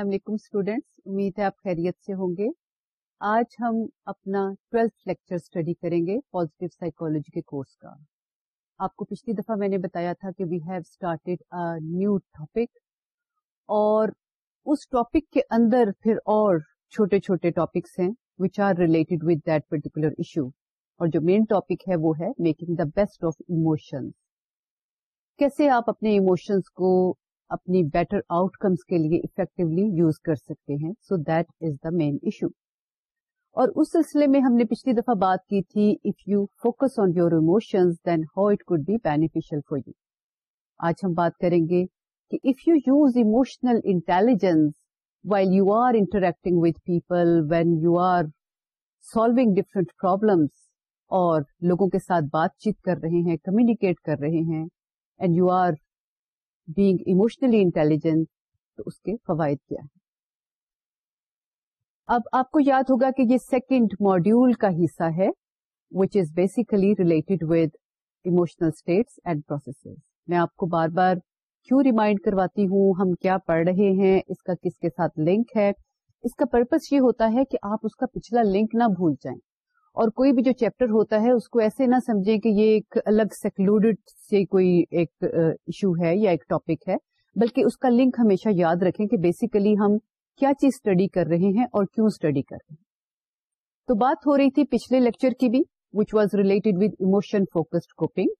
السلام علیکم اسٹوڈینٹس امید ہے آپ خیریت سے ہوں گے۔ آج ہم اپنا ٹویلتھ لیکچر اسٹڈی کریں گے پازیٹیو سائیکولوجی کے کورس کا۔ آپ کو پچھلی دفعہ میں نے بتایا تھا کہ we have started new topic اور اس ٹاپک کے اندر پھر اور چھوٹے چھوٹے ٹاپکس ہیں which are related with that particular issue اور جو مین ٹاپک ہے وہ ہے making the best of emotions کیسے آپ اپنے ایموشنس کو اپنی بیٹر آؤٹ کمس کے لیے افیکٹولی یوز کر سکتے ہیں۔ So that is the main issue اور اس سلسلے میں ہم نے پچھلی دفعہ بات کی تھی if you focus on your emotions then how it could be beneficial for you آج ہم بات کریں گے کہ if you use emotional intelligence while you are interacting with people when you are solving different problems اور لوگوں کے ساتھ بات چیت کر رہے ہیں کمیونیکیٹ کر رہے ہیں and you are being emotionally intelligent تو اس کے فوائد کیا ہیں؟ اب آپ کو یاد ہوگا کہ یہ سیکنڈ ماڈیول کا حصہ ہے which is basically related with emotional states and processes میں آپ کو بار بار کیوں ریمائنڈ کرواتی ہوں، ہم کیا پڑھ رہے ہیں، اس کا کس کے ساتھ لنک ہے؟ اس کا پرپز یہ ہوتا ہے کہ آپ اس کا پچھلا لنک نہ بھول جائیں۔ اور کوئی بھی جو چیپٹر ہوتا ہے اس کو ایسے نہ سمجھیں کہ یہ ایک الگ سیکلوڈیڈ سے کوئی ایک ایشو ہے یا ایک ٹاپک ہے بلکہ اس کا لنک ہمیشہ یاد رکھیں کہ بیسیکلی ہم کیا چیز اسٹڈی کر رہے ہیں اور کیوں اسٹڈی کر رہے ہیں۔ تو بات ہو رہی تھی پچھلے لیکچر کی بھی which was related with emotion focused coping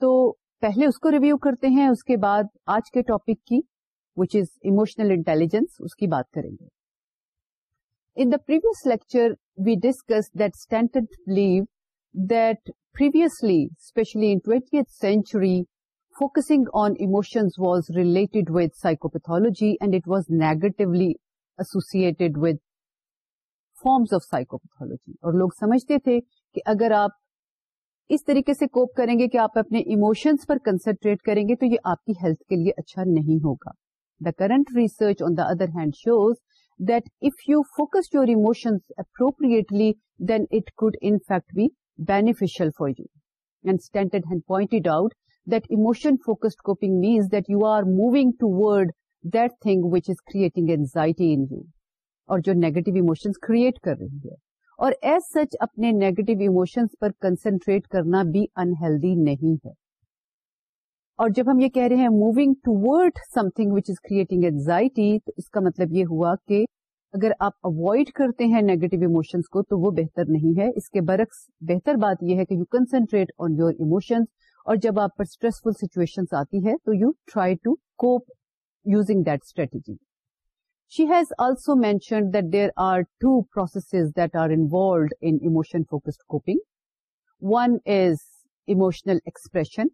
تو پہلے اس کو ریویو کرتے ہیں اس کے بعد آج کے ٹاپک کی وچ از ایموشنل انٹیلیجنس اس کی بات کریں گے۔ In the previous lecture, we discussed that Stanton believed that previously, especially in 20th century, focusing on emotions was related with psychopathology and it was negatively associated with forms of psychopathology. اور لوگ سمجھتے تھے کہ اگر آپ اس طریقے سے کوپ کریں گے کہ آپ اپنے ایموشنس پر کنسنٹریٹ کریں گے تو یہ آپ کی ہیلتھ کے لیے اچھا نہیں ہوگا the current research on the other hand shows that if you focus your emotions appropriately, then it could in fact be beneficial for you. And Stanton had pointed out that emotion-focused coping means that you are moving toward that thing which is creating anxiety in you, اور جو negative emotions create کر رہی ہے اور as such اپنے negative emotions پر concentrate کرنا بھی unhealthy نہیں ہے اور جب ہم یہ کہہ رہے ہیں moving towards something which is creating anxiety تو اس کا مطلب یہ ہوا کہ اگر آپ اوائڈ کرتے ہیں نیگیٹو ایموشنس کو تو وہ بہتر نہیں ہے۔ اس کے برعکس بہتر بات یہ ہے کہ you concentrate on your emotions اور جب آپ پر اسٹریسفل سچویشن آتی ہے تو you try to cope using that strategy she has also mentioned that there are two processes that are involved in emotion focused coping one is emotional expression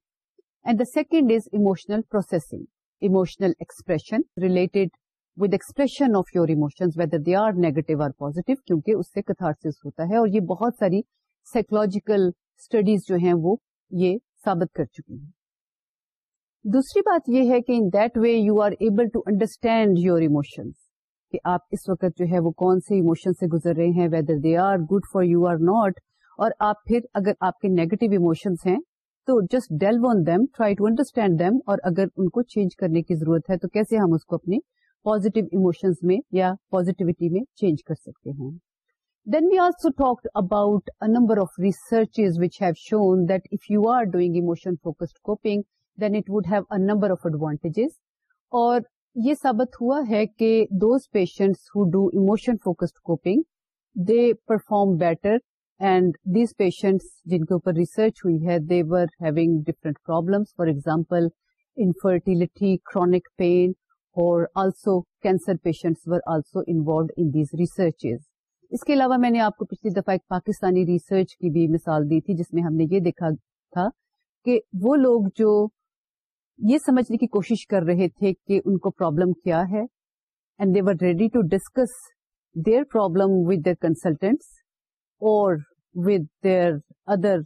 and the second is emotional processing emotional expression related with expression of your emotions whether they are negative or positive کیونکہ اس سے catharsis ہوتا ہے اور یہ بہت ساری psychological studies جو ہیں وہ یہ ثابت کر چکی ہیں۔ دوسری بات یہ ہے کہ in that way you are able to understand your emotions کہ آپ اس وقت جو ہے وہ کون سے ایموشن سے گزر رہے ہیں whether they are good for you or not اور آپ پھر اگر آپ کے نیگیٹو ایموشنس ہیں تو just dwell on them try to understand them اور اگر ان کو چینج کرنے کی ضرورت ہے تو کیسے ہم اس کو اپنے پازیٹو ایموشنز میں یا پازیٹیوٹی میں چینج کر سکتے ہیں۔ Then we also talk about number of research which have shown that if you are doing emotion focused coping then it would have a number of advantages اور یہ ثابت ہوا ہے کہ those patients who do emotion focused coping they perform better and these patients جن کے اوپر research ہوئی ہے they were having different problems for example infertility chronic pain اور also cancer patients were also involved in these research اس کے علاوہ میں نے آپ کو پچھلی دفعہ ایک پاکستانی ریسرچ کی بھی مثال دی تھی جس میں ہم نے یہ دیکھا تھا کہ وہ لوگ جو یہ سمجھنے کی کوشش کر رہے تھے کہ ان کو پرابلم کیا ہے and they were ready to discuss their problem with their consultants اور with their other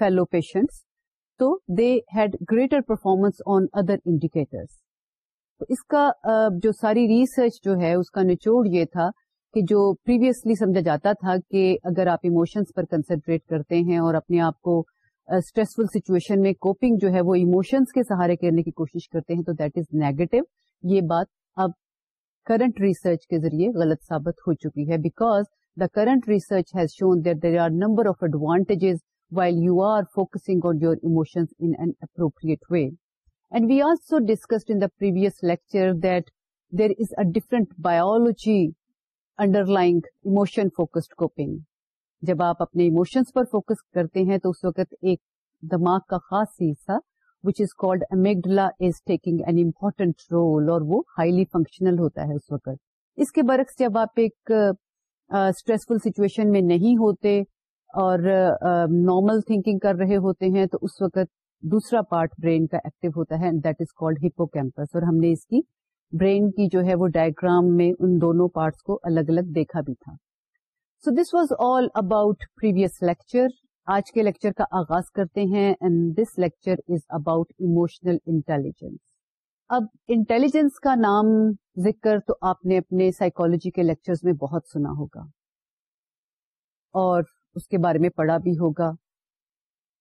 fellow patients تو they had greater performance on other indicators اس کا جو ساری ریسرچ جو ہے، اس کا نچوڑ یہ تھا کہ جو پریویسلی سمجھا جاتا تھا کہ اگر آپ ایموشنس پر کنسنٹریٹ کرتے ہیں اور اپنے آپ کو اسٹریسفل سچویشن میں کوپنگ جو ہے وہ ایموشنس کے سہارے کرنے کی کوشش کرتے ہیں، تو دیٹ از نیگیٹو یہ بات اب کرنٹ ریسرچ کے ذریعے غلط ثابت ہو چکی ہے because the current research has shown that there are number of advantages while you are focusing on your emotions in an appropriate way and we also discussed in the previous lecture that there is a different biology underlying emotion focused جب آپ اپنے emotions پر focus کرتے ہیں تو اس وقت ایک دماغ کا خاص حصہ which is called amygdala is taking an important role اور وہ ہائیلی فنکشنل ہوتا ہے اس وقت. اس کے برعکس جب آپ ایک اسٹریسفل سچویشن میں نہیں ہوتے اور نارمل تھنکنگ کر رہے ہوتے ہیں تو اس وقت دوسرا پارٹ برین کا ایکٹیو ہوتا ہے that is called hippocampus اور ہم نے اس کی برین کی جو ہے وہ ڈائگرام میں ان دونوں پارٹس کو الگ الگ دیکھا بھی تھا۔ So this was all about previous lecture آج کے لیکچر کا آغاز کرتے ہیں and this lecture is about emotional intelligence اب انٹیلیجنس کا نام ذکر تو آپ نے اپنے سائیکولوجی کے لیکچرز میں بہت سنا ہوگا۔ اور اس کے بارے میں پڑھا بھی ہوگا۔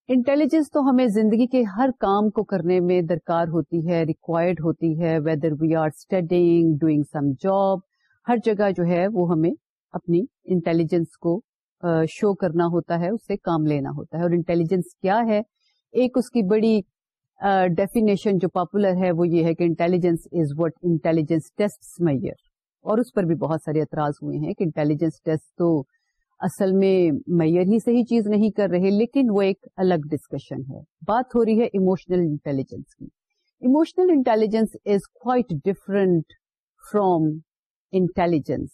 انٹیلیجنس تو ہمیں زندگی کے ہر کام کو کرنے میں درکار ہوتی ہے ریکوائرڈ ہوتی ہے whether we are studying doing some job ہر جگہ جو ہے وہ ہمیں اپنی انٹیلیجنس کو شو کرنا ہوتا ہے، اس سے کام لینا ہوتا ہے۔ اور انٹیلیجنس کیا ہے؟ ایک اس کی بڑی ڈیفینیشن جو پاپولر ہے وہ یہ ہے کہ intelligence is what intelligence test measure اور اس پر بھی بہت سارے اعتراض ہوئے ہیں کہ انٹیلیجنس ٹیسٹ تو اصل میں میئر ہی صحیح چیز نہیں کر رہے، لیکن وہ ایک الگ ڈسکشن ہے۔ بات ہو رہی ہے ایموشنل انٹیلیجنس کی۔ Emotional intelligence is quite different from intelligence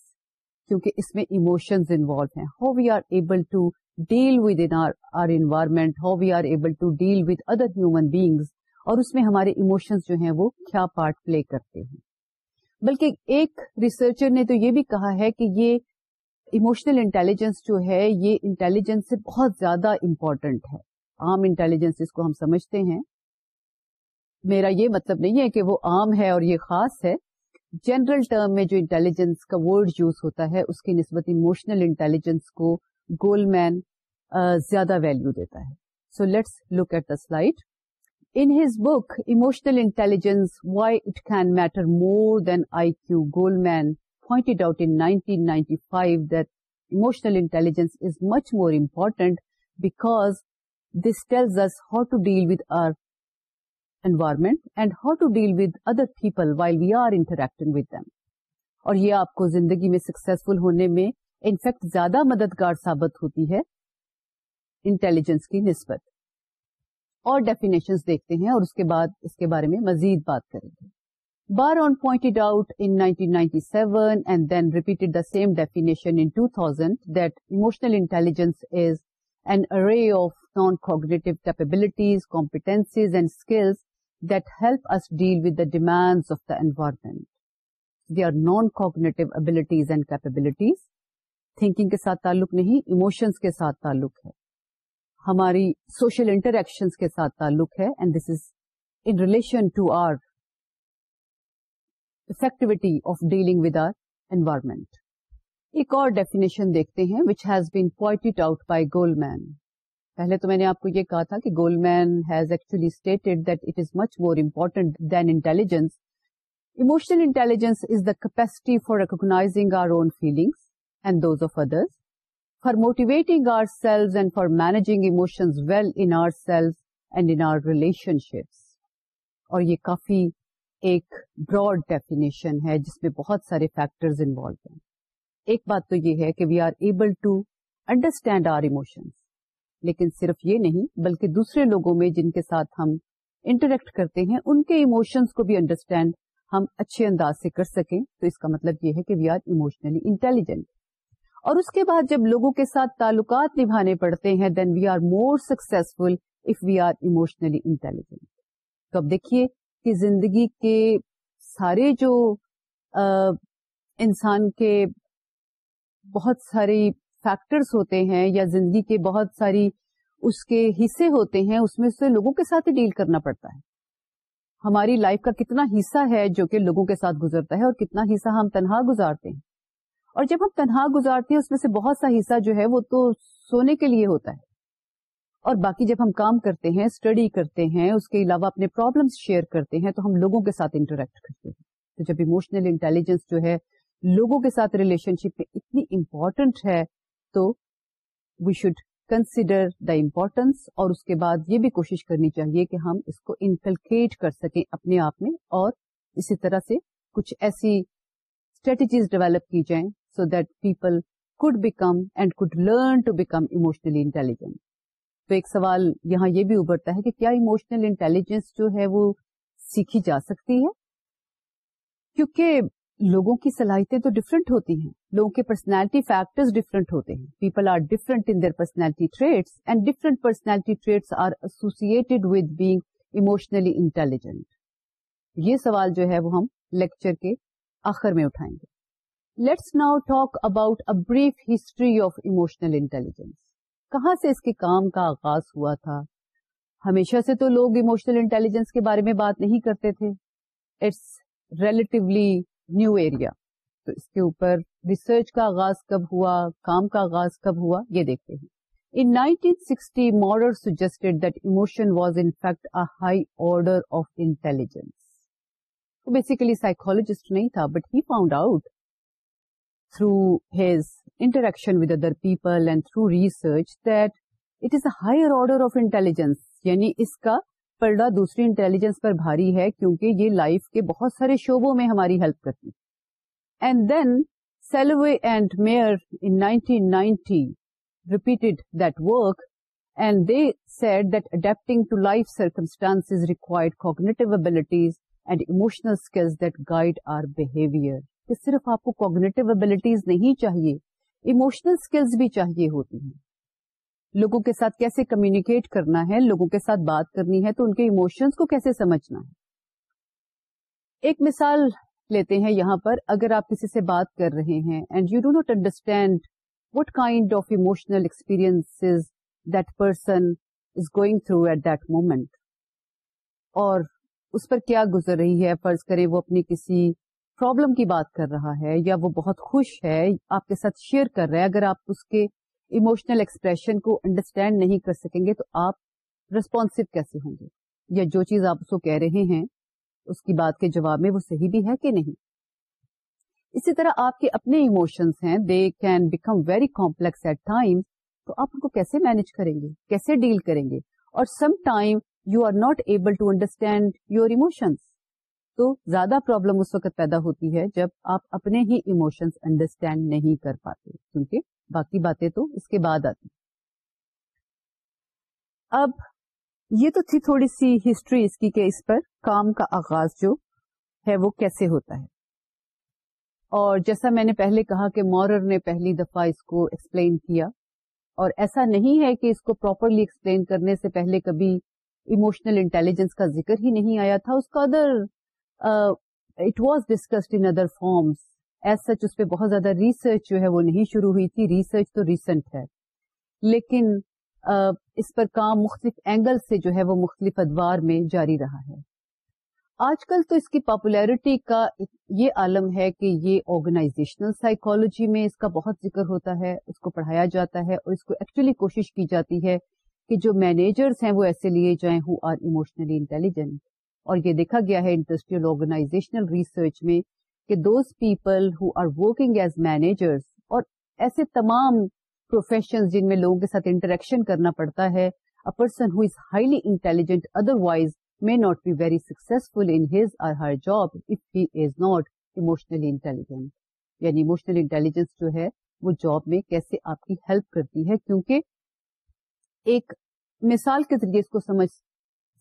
کیونکہ اس میں ایموشنز انوالو ہیں۔ How we are able to deal with in our environment how we are able to deal with other human beings اور اس میں ہمارے emotions جو ہیں وہ کیا پارٹ پلے کرتے ہیں۔ بلکہ ایک ریسرچر نے تو یہ بھی کہا ہے کہ یہ ایموشنل انٹیلیجنس جو ہے، یہ انٹیلیجنس سے بہت زیادہ امپورٹنٹ ہے۔ عام انٹیلیجنس جس کو ہم سمجھتے ہیں۔ میرا یہ مطلب نہیں ہے کہ وہ عام ہے اور یہ خاص ہے۔ جنرل ٹرم میں جو انٹیلیجنس کا ورڈ یوز ہوتا ہے، اس کی نسبت ایموشنل انٹیلیجنس کو گول مین زیادہ ویلو دیتا ہے۔ So let's look at the slide in his book emotional intelligence why it can matter more than I Q Goleman pointed out in 1995 that emotional intelligence is much more important because this tells us how to deal with our environment and how to deal with other people while we are interacting with them. اور یہ آپ کو زندگی میں successful ہونے میں in fact زیادہ مددگار ثابت ہوتی ہے انٹیلیجنس کی نسبت اور ڈیفینیشن دیکھتے ہیں اور اس کے بعد اس کے بارے میں مزید بات کریں گے۔ Bar On pointed out in nineteen and then repeated the same definition in definition thousand that emotional intelligence is an array of non cognitive capabilities competencies and skills that help us deal with the demand of the environment they are non cognitive abilities and capabilities thinking کے ساتھ تعلق نہیں emotions کے ساتھ تعلق ہے۔ ہماری social interactions کے ساتھ تعلق ہے and this is in relation to our effectivity of dealing with our environment ایک اور ڈیفینیشن دیکھتے ہیں which has been pointed out by Goleman پہلے تو میں نے آپ کو یہ کہا تھا کہ Goleman has actually stated that it is much more important than intelligence emotional intelligence is the capacity for recognizing our own feelings and those of others for motivating ourselves and for managing emotions well in ourselves and in our relationships اور یہ کافی ایک Broad definition ہے جس میں بہت سارے factors involve ہیں۔ ایک بات تو یہ ہے کہ we are able to understand our emotions لیکن صرف یہ نہیں، بلکہ دوسرے لوگوں میں جن کے ساتھ ہم انٹریکٹ کرتے ہیں، ان کے ایموشنس کو بھی انڈرسٹینڈ ہم اچھے انداز سے کر سکیں۔ تو اس کا مطلب یہ ہے کہ وی آر ایموشنلی انٹیلیجنٹ اور اس کے بعد جب لوگوں کے ساتھ تعلقات نبھانے پڑتے ہیں then we are more successful if we are emotionally intelligent تو اب دیکھیے کہ زندگی کے سارے جو انسان کے بہت ساری فیکٹرز ہوتے ہیں یا زندگی کے بہت ساری اس کے حصے ہوتے ہیں، اس میں سے لوگوں کے ساتھ ہی ڈیل کرنا پڑتا ہے۔ ہماری لائف کا کتنا حصہ ہے جو کہ لوگوں کے ساتھ گزرتا ہے اور کتنا حصہ ہم تنہا گزارتے ہیں۔ اور جب ہم تنہا گزارتے ہیں، اس میں سے بہت سا حصہ جو ہے وہ تو سونے کے لیے ہوتا ہے۔ اور باقی جب ہم کام کرتے ہیں اسٹڈی کرتے ہیں، اس کے علاوہ اپنے پرابلمس شیئر کرتے ہیں، تو ہم لوگوں کے ساتھ انٹریکٹ کرتے ہیں۔ تو جب ایموشنل انٹیلیجنس جو ہے لوگوں کے ساتھ ریلیشن شپ میں اتنی امپورٹنٹ ہے، تو we should consider the importance اور اس کے بعد یہ بھی کوشش کرنی چاہیے کہ ہم اس کو انکلکیٹ کر سکیں اپنے آپ میں اور اسی طرح سے کچھ ایسی اسٹریٹجیز ڈیولپ کی جائیں so that people could become and could learn to become emotionally intelligent تو ایک سوال یہاں یہ بھی ابھرتا ہے کہ کیا ایموشنل انٹیلیجنس جو ہے وہ سیکھی جا سکتی ہے؟ کیونکہ لوگوں کی صلاحیتیں تو ڈفرینٹ ہوتی ہیں، لوگوں کے پرسنالٹی فیکٹرز ڈفرینٹ ہوتے ہیں۔ People are different in their personality traits and different personality traits are associated with being emotionally intelligent یہ سوال جو ہے وہ ہم لیکچر کے آخر میں اٹھائیں گے۔ Let's now talk about a brief history of emotional intelligence کہاں سے اس کے کام کا آغاز ہوا تھا؟ ہمیشہ سے تو لوگ ایموشنل انٹیلیجنس کے بارے میں بات نہیں کرتے تھے. اٹس ریلیٹیولی نیو ایریا تو اس کے اوپر ریسرچ کا آغاز کب ہوا؟ کام کا آغاز کب ہوا؟ یہ دیکھتے ہیں. In nineteen sixty Mowrer suggested that emotion was in fact a high order of intelligence basically psychologist نہیں تھا but he found out through his interaction with other people and through research that it is a higher order of intelligence یعنی اس کا پرڈا دوسری intelligence پر بھاری ہے کیونکہ یہ لائف کے بہت سارے شعبوں میں ہماری ہیلپ کرتی and then Salovey and Mayer in nineteen ninety repeated that work and they said that adapting to life circumstance required cognitive abilities and emotional skills that guide our behaviour کہ صرف آپ کو کوگنیٹو ابلیٹیز نہیں چاہیے emotional skills بھی چاہیے ہوتی ہیں۔ لوگوں کے ساتھ کیسے کمیونیکیٹ کرنا ہے، لوگوں کے ساتھ بات کرنی ہے، تو ان کے ایموشنس کو کیسے سمجھنا ہے۔ ایک مثال لیتے ہیں یہاں پر، اگر آپ کسی سے بات کر رہے ہیں and you do not understand what kind of emotional experience that person is going through at that moment اور اس پر کیا گزر رہی ہے، فرض کریں وہ اپنی کسی پرابلم کی بات کر رہا ہے یا وہ بہت خوش ہے، آپ کے ساتھ شیئر کر رہے ہیں اگر آپ اس کے ایموشنل ایکسپریشن کو انڈرسٹینڈ نہیں کر سکیں گے تو آپ ریسپونسو کیسے ہوں گے؟ یا جو چیز آپ اس کو کہہ رہے ہیں، اس کی بات کے جواب میں وہ صحیح بھی ہے کہ نہیں؟ اسی طرح آپ کے اپنے ایموشنس ہیں they can become very complex at time تو آپ ان کو کیسے مینج کریں گے؟ کیسے ڈیل کریں گے؟ اور some time you are not able to understand your emotions تو زیادہ پرابلم اس وقت پیدا ہوتی ہے جب آپ اپنے ہی ایموشنس انڈرسٹینڈ نہیں کر پاتے، کیونکہ باقی باتیں تو اس کے بعد آتی۔ اب یہ تو تھی تھوڑی سی ہسٹری اس کی کہ اس پر کام کا آغاز جو ہے وہ کیسے ہوتا ہے۔ اور جیسا میں نے پہلے کہا کہ مورر نے پہلی دفعہ اس کو ایکسپلین کیا، اور ایسا نہیں ہے کہ اس کو پراپرلی ایکسپلین کرنے سے پہلے کبھی ایموشنل انٹیلیجنس کا ذکر ہی نہیں آیا تھا، اس کا other it was discussed in other forms as such اس پہ بہت زیادہ ریسرچ جو ہے وہ نہیں شروع ہوئی تھی ریسرچ تو ریسنٹ ہے لیکن اس پر کام مختلف اینگل سے جو ہے وہ مختلف ادوار میں جاری رہا ہے۔ آج کل تو اس کی پاپولیرٹی کا یہ عالم ہے کہ یہ آرگنائزیشنل سائیکولوجی میں اس کا بہت ذکر ہوتا ہے، اس کو پڑھایا جاتا ہے اور اس کو ایکچولی کوشش کی جاتی ہے کہ جو مینیجرس ہیں وہ ایسے لیے جائیں ہو آر ایموشنلی انٹیلیجنٹ۔ اور یہ دیکھا گیا ہے انڈسٹریل آرگنائزیشنل ریسرچ میں کہ those people who are working as managers اور ایسے تمام پروفیشن جن میں لوگوں کے ساتھ انٹریکشن کرنا پڑتا ہے a person who is highly intelligent otherwise may not be very successful in his or her job if he is not emotionally intelligent یعنی ایموشنل انٹیلیجنس جو ہے، وہ جاب میں کیسے آپ کی ہیلپ کرتی ہے؟ کیونکہ ایک مثال کے ذریعے اس کو سمجھ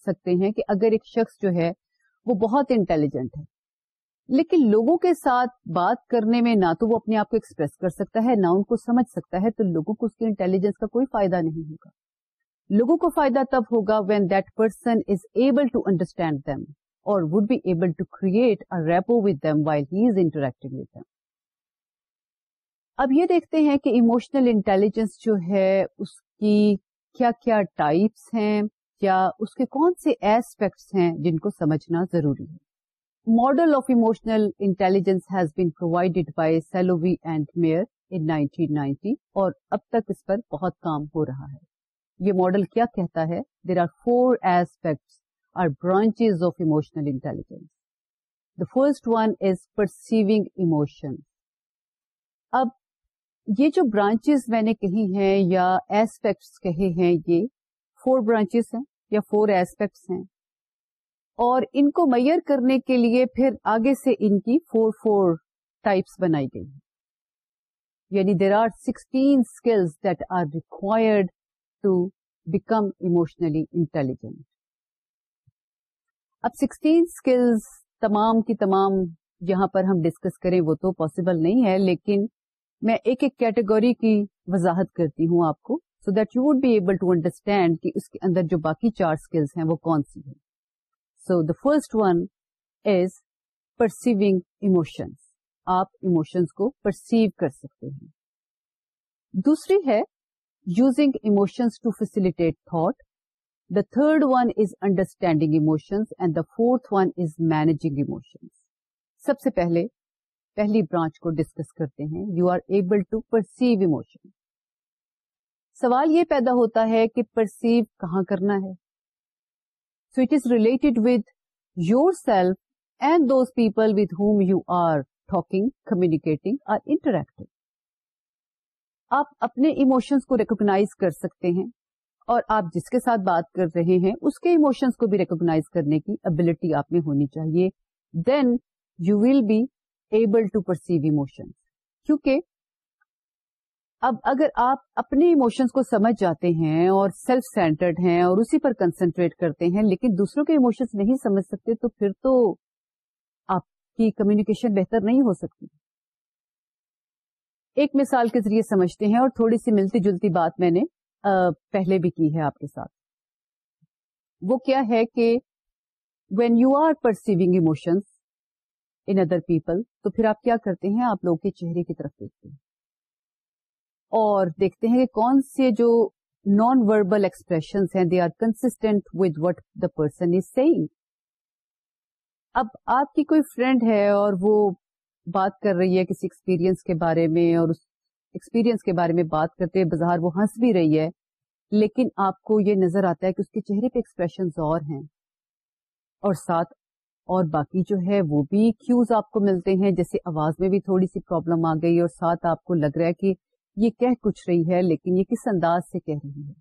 سکتے ہیں کہ اگر ایک شخص جو ہے وہ بہت انٹیلیجنٹ ہے، لیکن لوگوں کے ساتھ بات کرنے میں نہ تو وہ اپنے آپ کو ایکسپریس کر سکتا ہے، نہ ان کو سمجھ سکتا ہے، تو لوگوں کو اس کی انٹیلیجنس کا کوئی فائدہ نہیں ہوگا۔ لوگوں کو فائدہ تب ہوگا when that person is able to understand them اور would be able to create rapport with them while he is interacting with them اب یہ دیکھتے ہیں کہ ایموشنل انٹیلیجنس جو ہے، اس کی کیا کیا ٹائپس ہیں یا اس کے کون سے ایسپیکٹس ہیں جن کو سمجھنا ضروری ہے؟ Model of emotional intelligence has been provided by Salovey and Mayer in 1990 اور اب تک اس پر بہت کام ہو رہا ہے۔ یہ ماڈل کیا کہتا ہے؟ There are four aspects or branches of emotional intelligence the first one is perceiving emotion اب یہ جو برانچز میں نے کہی ہیں یا ایسپیکٹس کہے ہیں یہ فور برانچز ہیں یا فور ایسپیکٹس ہیں۔ اور ان کو میئر کرنے کے لیے پھر آگے سے ان کی فور فور ٹائپس بنائی گئی یعنی there are sixteen skills that are required to become emotionally intelligent اب سکسٹین اسکلز تمام کی تمام یہاں پر ہم ڈسکس کریں وہ تو پاسبل نہیں ہے، لیکن میں ایک ایک کیٹیگری کی وضاحت کرتی ہوں آپ کو۔ So that you would be able to understand کہ اس کے اندر جو باقی چار اسکلس ہیں وہ کون سی ہیں. So the first one is perceiving emotions آپ ایموشنس کو پرسیو کر سکتے ہیں. دوسری ہے using emotions to facilitate thought the third one is understanding emotions and the fourth one is managing emotions سب سے پہلے پہلی برانچ کو ڈسکس کرتے ہیں. You are able to perceive emotion سوال یہ پیدا ہوتا ہے کہ پرسیو کہاں کرنا ہے۔ So it is related with yourself and those people with whom you are talking communicating or interacting آپ اپنے ایموشنس کو ریکوگنائز کر سکتے ہیں اور آپ جس کے ساتھ بات کر رہے ہیں، اس کے ایموشنس کو بھی ریکوگنائز کرنے کی ابلٹی آپ میں ہونی چاہیے۔ Then you will be able to perceive emotion کیونکہ اب اگر آپ اپنے ایموشنس کو سمجھ جاتے ہیں اور سیلف سینٹرڈ ہیں اور اسی پر کنسنٹریٹ کرتے ہیں، لیکن دوسروں کے ایموشنس نہیں سمجھ سکتے، تو پھر تو آپ کی کمیونیکیشن بہتر نہیں ہو سکتی۔ ایک مثال کے ذریعے سمجھتے ہیں اور تھوڑی سی ملتی جلتی بات میں نے پہلے بھی کی ہے آپ کے ساتھ۔ وہ کیا ہے کہ when you are perceiving emotions in other people تو پھر آپ کیا کرتے ہیں؟ آپ لوگ کے چہرے کی طرف دیکھتے ہیں۔ اور دیکھتے ہیں کہ کون سے جو نان وربل ایکسپریشن ہیں they are constant with what the person is saying اب آپ کی کوئی فرینڈ ہے اور وہ بات کر رہی ہے کسی ایکسپیرئنس کے بارے میں اور اس ایکسپیرئنس کے بارے میں بات کرتے بظاہر وہ ہنس بھی رہی ہے، لیکن آپ کو یہ نظر آتا ہے کہ اس کے چہرے پہ ایکسپریشن اور ہیں۔ اور ساتھ اور باقی جو ہے وہ بھی کیوز آپ کو ملتے ہیں، جیسے آواز میں بھی تھوڑی سی پرابلم آ گئی اور ساتھ آپ کو لگ رہا ہے کہ یہ کہہ کچھ رہی ہے، لیکن یہ کس انداز سے کہہ رہی ہے؟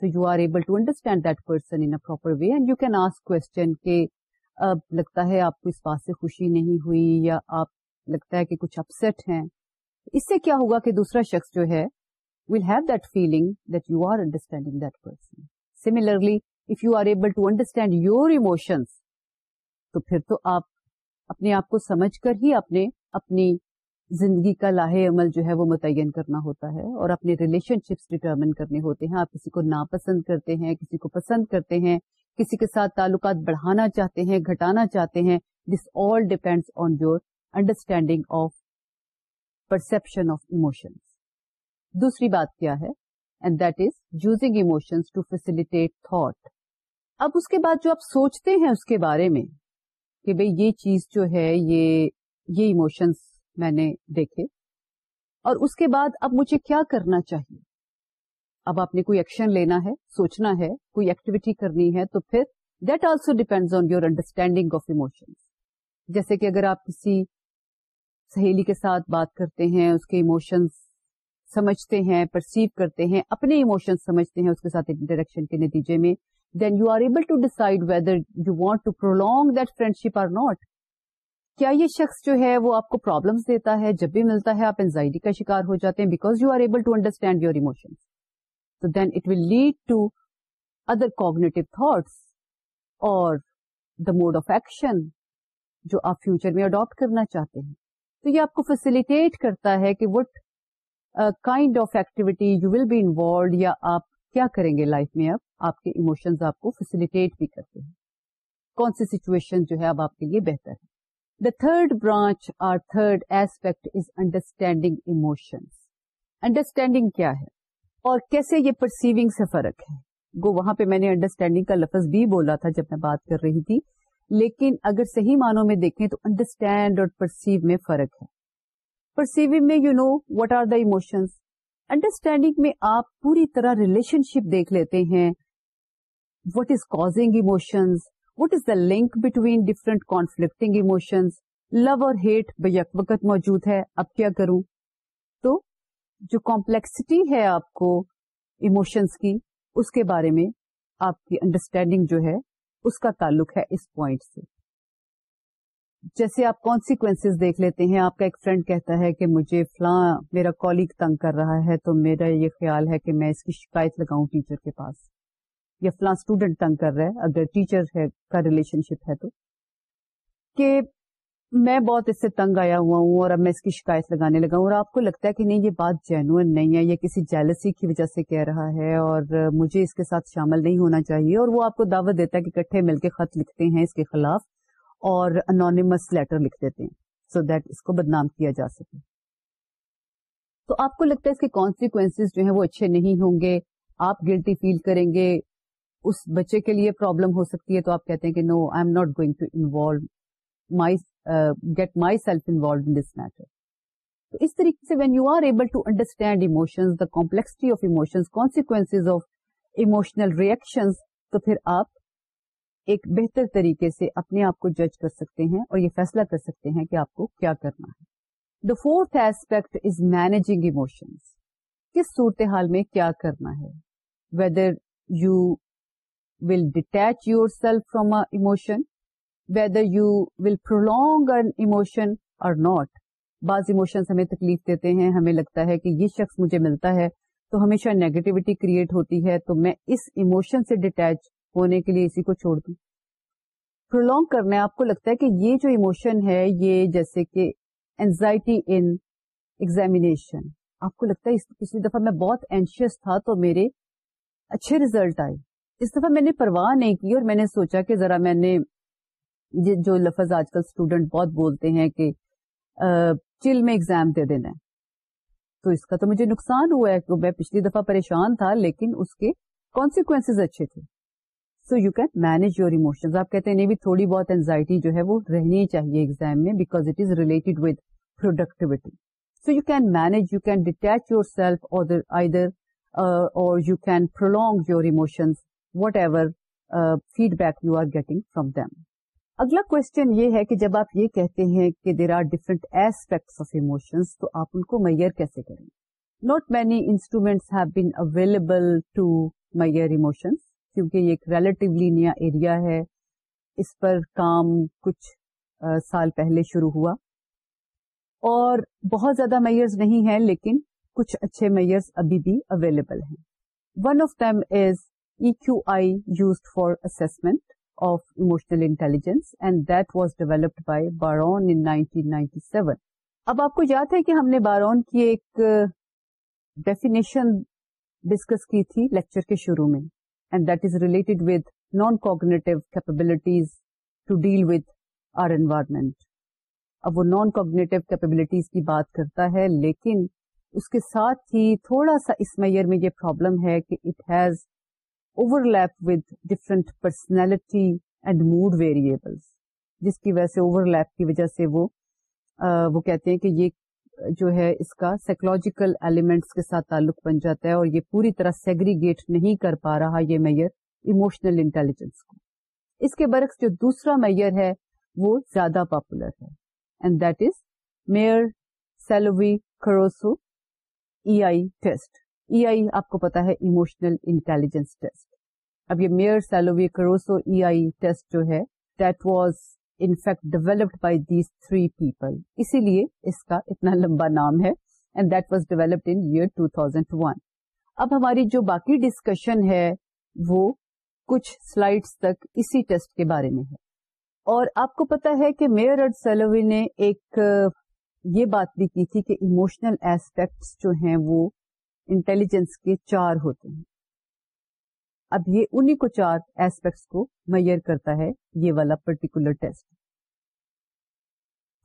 So you are able to understand that person in proper way and you can ask question کہ اب لگتا ہے آپ کو اس بات سے خوشی نہیں ہوئی یا آپ لگتا ہے کہ کچھ اپسٹ ہیں۔ اس سے کیا ہوگا کہ دوسرا شخص جو ہے will have that feeling that you are understanding that person similarly if you are able to understand your emotions تو پھر تو آپ اپنے آپ کو سمجھ کر ہی اپنے، اپنی زندگی کا لاہ عمل جو ہے وہ متعین کرنا ہوتا ہے اور اپنے ریلیشن شپس ڈٹرمن کرنے ہوتے ہیں۔ آپ کسی کو ناپسند کرتے ہیں، کسی کو پسند کرتے ہیں، کسی کے ساتھ تعلقات بڑھانا چاہتے ہیں، گھٹانا چاہتے ہیں۔ This all depends on your understanding of perception of emotions دوسری بات کیا ہے؟ And that is using emotions to facilitate thought اب اس کے بعد جو آپ سوچتے ہیں اس کے بارے میں کہ بھئی یہ چیز جو ہے، یہ یہ ایموشنس میں نے دیکھے۔ اور اس کے بعد اب مجھے کیا کرنا چاہیے؟ اب آپ نے کوئی ایکشن لینا ہے، سوچنا ہے، کوئی ایکٹیویٹی کرنی ہے، تو پھر that also depends on your understanding of emotions جیسے کہ اگر آپ کسی سہیلی کے ساتھ بات کرتے ہیں، اس کے ایموشنس سمجھتے ہیں، پرسیو کرتے ہیں، اپنے ایموشنس سمجھتے ہیں، اس کے ساتھ انٹریکشن کے نتیجے میں then you are able to decide whether you want to prolong that friendship or not کیا یہ شخص جو ہے وہ آپ کو پرابلمس دیتا ہے؟ جب بھی ملتا ہے آپ اینزائٹی کا شکار ہو جاتے ہیں because you are able to understand your emotion تو then it will lead to other cognitive thoughts اور دا موڈ آف ایکشن جو آپ فیوچر میں اڈاپٹ کرنا چاہتے ہیں. تو یہ آپ کو فیسلٹیٹ کرتا ہے کہ what kind of activity you will be involved یا آپ کیا کریں گے لائف میں اب؟ آپ کے ایموشنز آپ کو فیسلٹیٹ بھی کرتے ہیں. کون سی سچویشن جو ہے اب آپ کے لیے بہتر ہے؟ The third branch or third aspect is understanding emotions understanding کیا ہے؟ اور کیسے یہ پرسیونگ سے فرق ہے؟ گو وہاں پہ میں نے انڈرسٹینڈنگ کا لفظ بھی بولا تھا جب میں بات کر رہی تھی، لیکن اگر صحیح معنوں میں دیکھیں تو انڈرسٹینڈ اور پرسیو میں فرق ہے۔ پرسیونگ میں you know what are the emotions understanding میں آپ پوری طرح ریلیشن شپ دیکھ لیتے ہیں۔ What is causing emotions what is the link between different conflicting emotions love اور ہیٹ بیک وقت موجود ہے، اب کیا کروں؟ تو جو کمپلیکسٹی ہے آپ کو ایموشنس کی، اس کے بارے میں آپ کی انڈرسٹینڈنگ جو ہے، اس کا تعلق ہے اس پوائنٹ سے۔ جیسے آپ کانسیکوینس دیکھ لیتے ہیں، آپ کا ایک فرینڈ کہتا ہے کہ مجھے فلاں، میرا کالیگ تنگ کر رہا ہے، تو میرا یہ خیال ہے کہ میں اس کی شکایت لگاؤں ٹیچر کے پاس۔ یا فلاں اسٹوڈنٹ تنگ کر رہا ہے، اگر ٹیچر ہے، کا ریلیشن شپ ہے تو۔ کہ میں بہت اس سے تنگ آیا ہوا ہوں اور اب میں اس کی شکایت لگانے لگا ہوں اور آپ کو لگتا ہے کہ نہیں، یہ بات جینوئن نہیں ہے، یہ کسی جیلسی کی وجہ سے کہہ رہا ہے اور مجھے اس کے ساتھ شامل نہیں ہونا چاہیے اور وہ آپ کو دعوت دیتا ہے کہ کٹھے مل کے خط لکھتے ہیں اس کے خلاف اور انونیمس لیٹر لکھ دیتے ہیں۔ سو دیٹ اس کو بدنام کیا جا سکے۔ تو آپ کو لگتا ہے اس کے کانسیکوینس جو ہیں وہ اچھے نہیں ہوں گے، آپ گلٹی فیل کریں گے اس بچے کے لیے پرابلم ہو سکتی ہے تو آپ کہتے ہیں کہ no I am not going to involve my get myself involved in this matter تو اس طریقے سے when you are able to understand emotions the complexity of emotions consequence of emotional reactions تو پھر آپ ایک بہتر طریقے سے اپنے آپ کو جج کر سکتے ہیں اور یہ فیصلہ کر سکتے ہیں کہ آپ کو کیا کرنا ہے. The fourth aspect is managing emotions کس صورتحال میں کیا کرنا ہے؟ Whether you will detach yourself from emotion whether you will prolong an emotion اور ناٹ بعض ایموشنس ہمیں تکلیف دیتے ہیں، ہمیں لگتا ہے کہ یہ شخص مجھے ملتا ہے، تو ہمیشہ نیگیٹوٹی کریٹ ہوتی ہے، تو میں اس ایموشن سے ڈیٹیچ ہونے کے لیے اسی کو چھوڑ دوں۔ پرولونگ کرنا آپ کو لگتا ہے کہ یہ جو ایموشن ہے، یہ جیسے کہ اینزائٹی ان ایگزامیشن آپ کو لگتا ہے پچھلی دفعہ میں بہت اینشیس تھا تو میرے اچھے ریزلٹ آئے۔ اس دفعہ میں نے پرواہ نہیں کی اور میں نے سوچا کہ ذرا میں نے جو لفظ آج کل اسٹوڈینٹ بہت بولتے ہیں کہ چل میں ایگزام دے دینا ہے۔ تو اس کا تو مجھے نقصان ہوا ہے کہ میں پچھلی دفعہ پریشان تھا لیکن اس کے کانسیکوینس اچھے تھے۔ So you can manage your emotions آپ کہتے ہیں بھی تھوڑی بہت اینزائٹی جو ہے وہ رہنی چاہیے ایگزام میں because it is related with productivity so you can manage you can detach yourself اور you can prolong your emotions whatever feedback you are getting from them اگلا کوشچن یہ ہے کہ جب آپ یہ کہتے ہیں کہ there are different aspects of emotions تو آپ ان کو میئر کیسے کریں؟ Not many instruments have been available to measure emotions کیونکہ یہ ایک ریلیٹیولی نیا ایریا ہے۔ اس پر کام کچھ سال پہلے شروع ہوا۔ اور بہت زیادہ میئرز نہیں ہیں، لیکن کچھ اچھے میئرز ابھی بھی اویلیبل ہیں۔ One of them is E Q I used for assessment of emotional intelligence and that was developed by Bar On in 1997 اب آپ کو یاد ہے کہ ہم نے بارون کی ایک uh, ڈیفینیشن ڈسکس کی تھی لیکچر کے شروع میں and that is related with non cognitive capabilities to deal with our environment اب وہ نان کوگنیٹو کیپبلٹیز کی بات کرتا ہے، لیکن اس کے ساتھ ہی تھوڑا سا اس میئر میں یہ پرابلم ہے کہ it has overlap with different personality and mood variables جس کی وجہ سے اوور لیپ کی وجہ سے وہ وہ کہتے ہیں کہ یہ جو ہے اس کا سائیکولوجیکل ایلیمنٹس کے ساتھ تعلق بن جاتا ہے اور یہ پوری طرح سیگریگیٹ نہیں کر پا رہا یہ میئر ایموشنل انٹیلیجنس کو۔ اس کے برعکس جو دوسرا میئر ہے وہ زیادہ پاپولر ہے and that is Mayer Salovey Caruso E I test E I آپ کو پتا ہے ایموشنل انٹیلیجنس ٹیسٹ اب یہ Mayer Salovey Caruso E I test جو ہے that was in fact developed by these three people اسی لیے اس کا اتنا لمبا نام ہے and that was developed in year two thousand one اب ہماری جو باقی ڈسکشن ہے، وہ کچھ سلائڈس تک اسی ٹیسٹ کے بارے میں ہے. اور آپ کو پتا ہے کہ میئر اڈ سیلوی نے ایک، یہ بات بھی کی تھی کہ ایموشنل ایسپیکٹس جو ہیں وہ انٹیلیجنس کے چار ہوتے ہیں۔ اب یہ انہیں کو چار ایسپیکٹس کو میئر کرتا ہے، یہ والا پرٹیکولر ٹیسٹ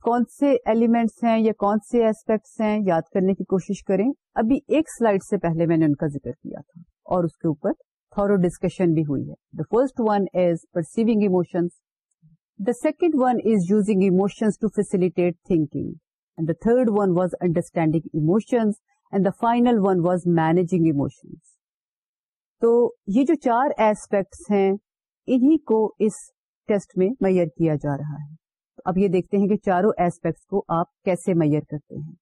کون سے ایلیمنٹس ہیں یا کون سے ایسپیکٹس ہیں، یاد کرنے کی کوشش کریں۔ ابھی ایک سلائڈ سے پہلے میں نے ان کا ذکر کیا تھا، اور اس کے اوپر تھورو ڈسکشن بھی ہوئی ہے۔ The first one is perceiving emotions the second one is using emotions to facilitate thinking and the third one was understanding emotions and the final one was managing emotions تو یہ جو چار aspects ہیں، انہی کو اس ٹیسٹ میں mayor کیا جا رہا ہے۔ اب یہ دیکھتے ہیں کہ چاروں ایسپیکٹس کو آپ کیسے میئر کرتے ہیں۔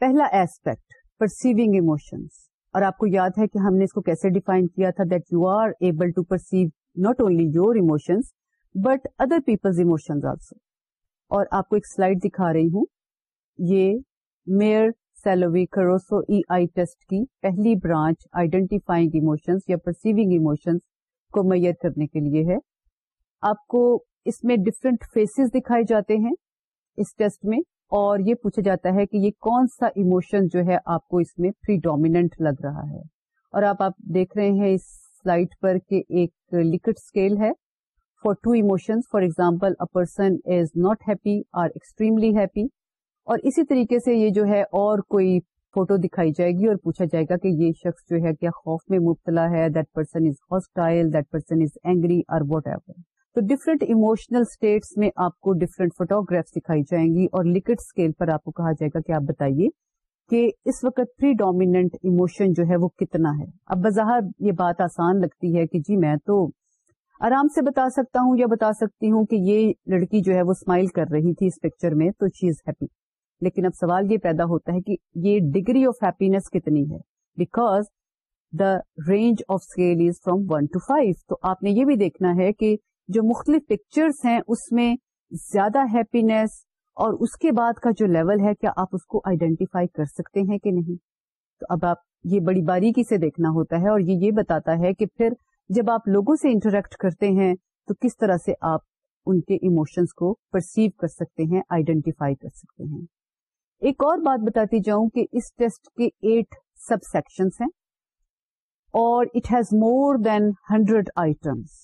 پہلا ایسپیکٹ پرسیونگ ایموشنس اور آپ کو یاد ہے کہ ہم نے اس کو کیسے ڈیفائن کیا تھا that you are able to perceive not only your emotions but other people's emotions also اور آپ کو ایک سلائڈ دکھا رہی ہوں۔ یہ میئر سیلوی کروسو ای آئی ٹیسٹ کی پہلی برانچ آئیڈینٹیفائنگ ایموشنس یا پرسیونگ ایموشنس کو میئر کرنے کے لیے ہے۔ آپ کو اس میں ڈفرینٹ فیسز دکھائے جاتے ہیں اس ٹیسٹ میں اور یہ پوچھا جاتا ہے کہ یہ کون سا ایموشن جو ہے آپ کو اس میں پری ڈومیننٹ لگ رہا ہے۔ اور آپ آپ دیکھ رہے ہیں اس سلائڈ پر کہ ایک لکڈ اسکیل ہے۔ For two emotions for example a person is not happy or extremely happy اور اسی طریقے سے یہ جو ہے اور کوئی فوٹو دکھائی جائے گی اور پوچھا جائے گا کہ یہ شخص جو ہے کیا خوف میں مبتلا ہے that person is hostile that person is angry اور واٹ ایور تو ڈفرینٹ ایموشنل اسٹیٹس میں آپ کو ڈفرینٹ فوٹوگرافس دکھائی جائیں گی اور لکڈ اسکیل پر آپ کو کہا جائے گا کہ آپ بتائیے کہ اس وقت پری ڈومیننٹ ایموشن جو ہے وہ کتنا ہے۔ اب بظاہر یہ بات آسان لگتی ہے کہ جی میں تو آرام سے بتا سکتا ہوں یا بتا سکتی ہوں کہ یہ لڑکی جو ہے وہ اسمائل کر رہی تھی اس پکچر میں، تو شی از ہیپی لیکن اب سوال یہ پیدا ہوتا ہے کہ یہ ڈگری آف ہیپینس کتنی ہے؟ Because the range of scale is from one to five تو آپ نے یہ بھی دیکھنا ہے کہ جو مختلف پکچرس ہیں، اس میں زیادہ ہیپینس اور اس کے بعد کا جو لیول ہے، کیا آپ اس کو آئیڈینٹیفائی کر سکتے ہیں کہ نہیں؟ تو اب آپ یہ بڑی باریکی سے دیکھنا ہوتا ہے اور یہ یہ بتاتا ہے کہ پھر جب آپ لوگوں سے انٹریکٹ کرتے ہیں، تو کس طرح سے آپ ان کے ایموشنس کو پرسیو کر سکتے ہیں آئیڈینٹیفائی کر سکتے ہیں؟ ایک اور بات بتاتی جاؤں کہ اس ٹیسٹ کے ایٹ سب سیکشنس ہیں اور it has more than hundred items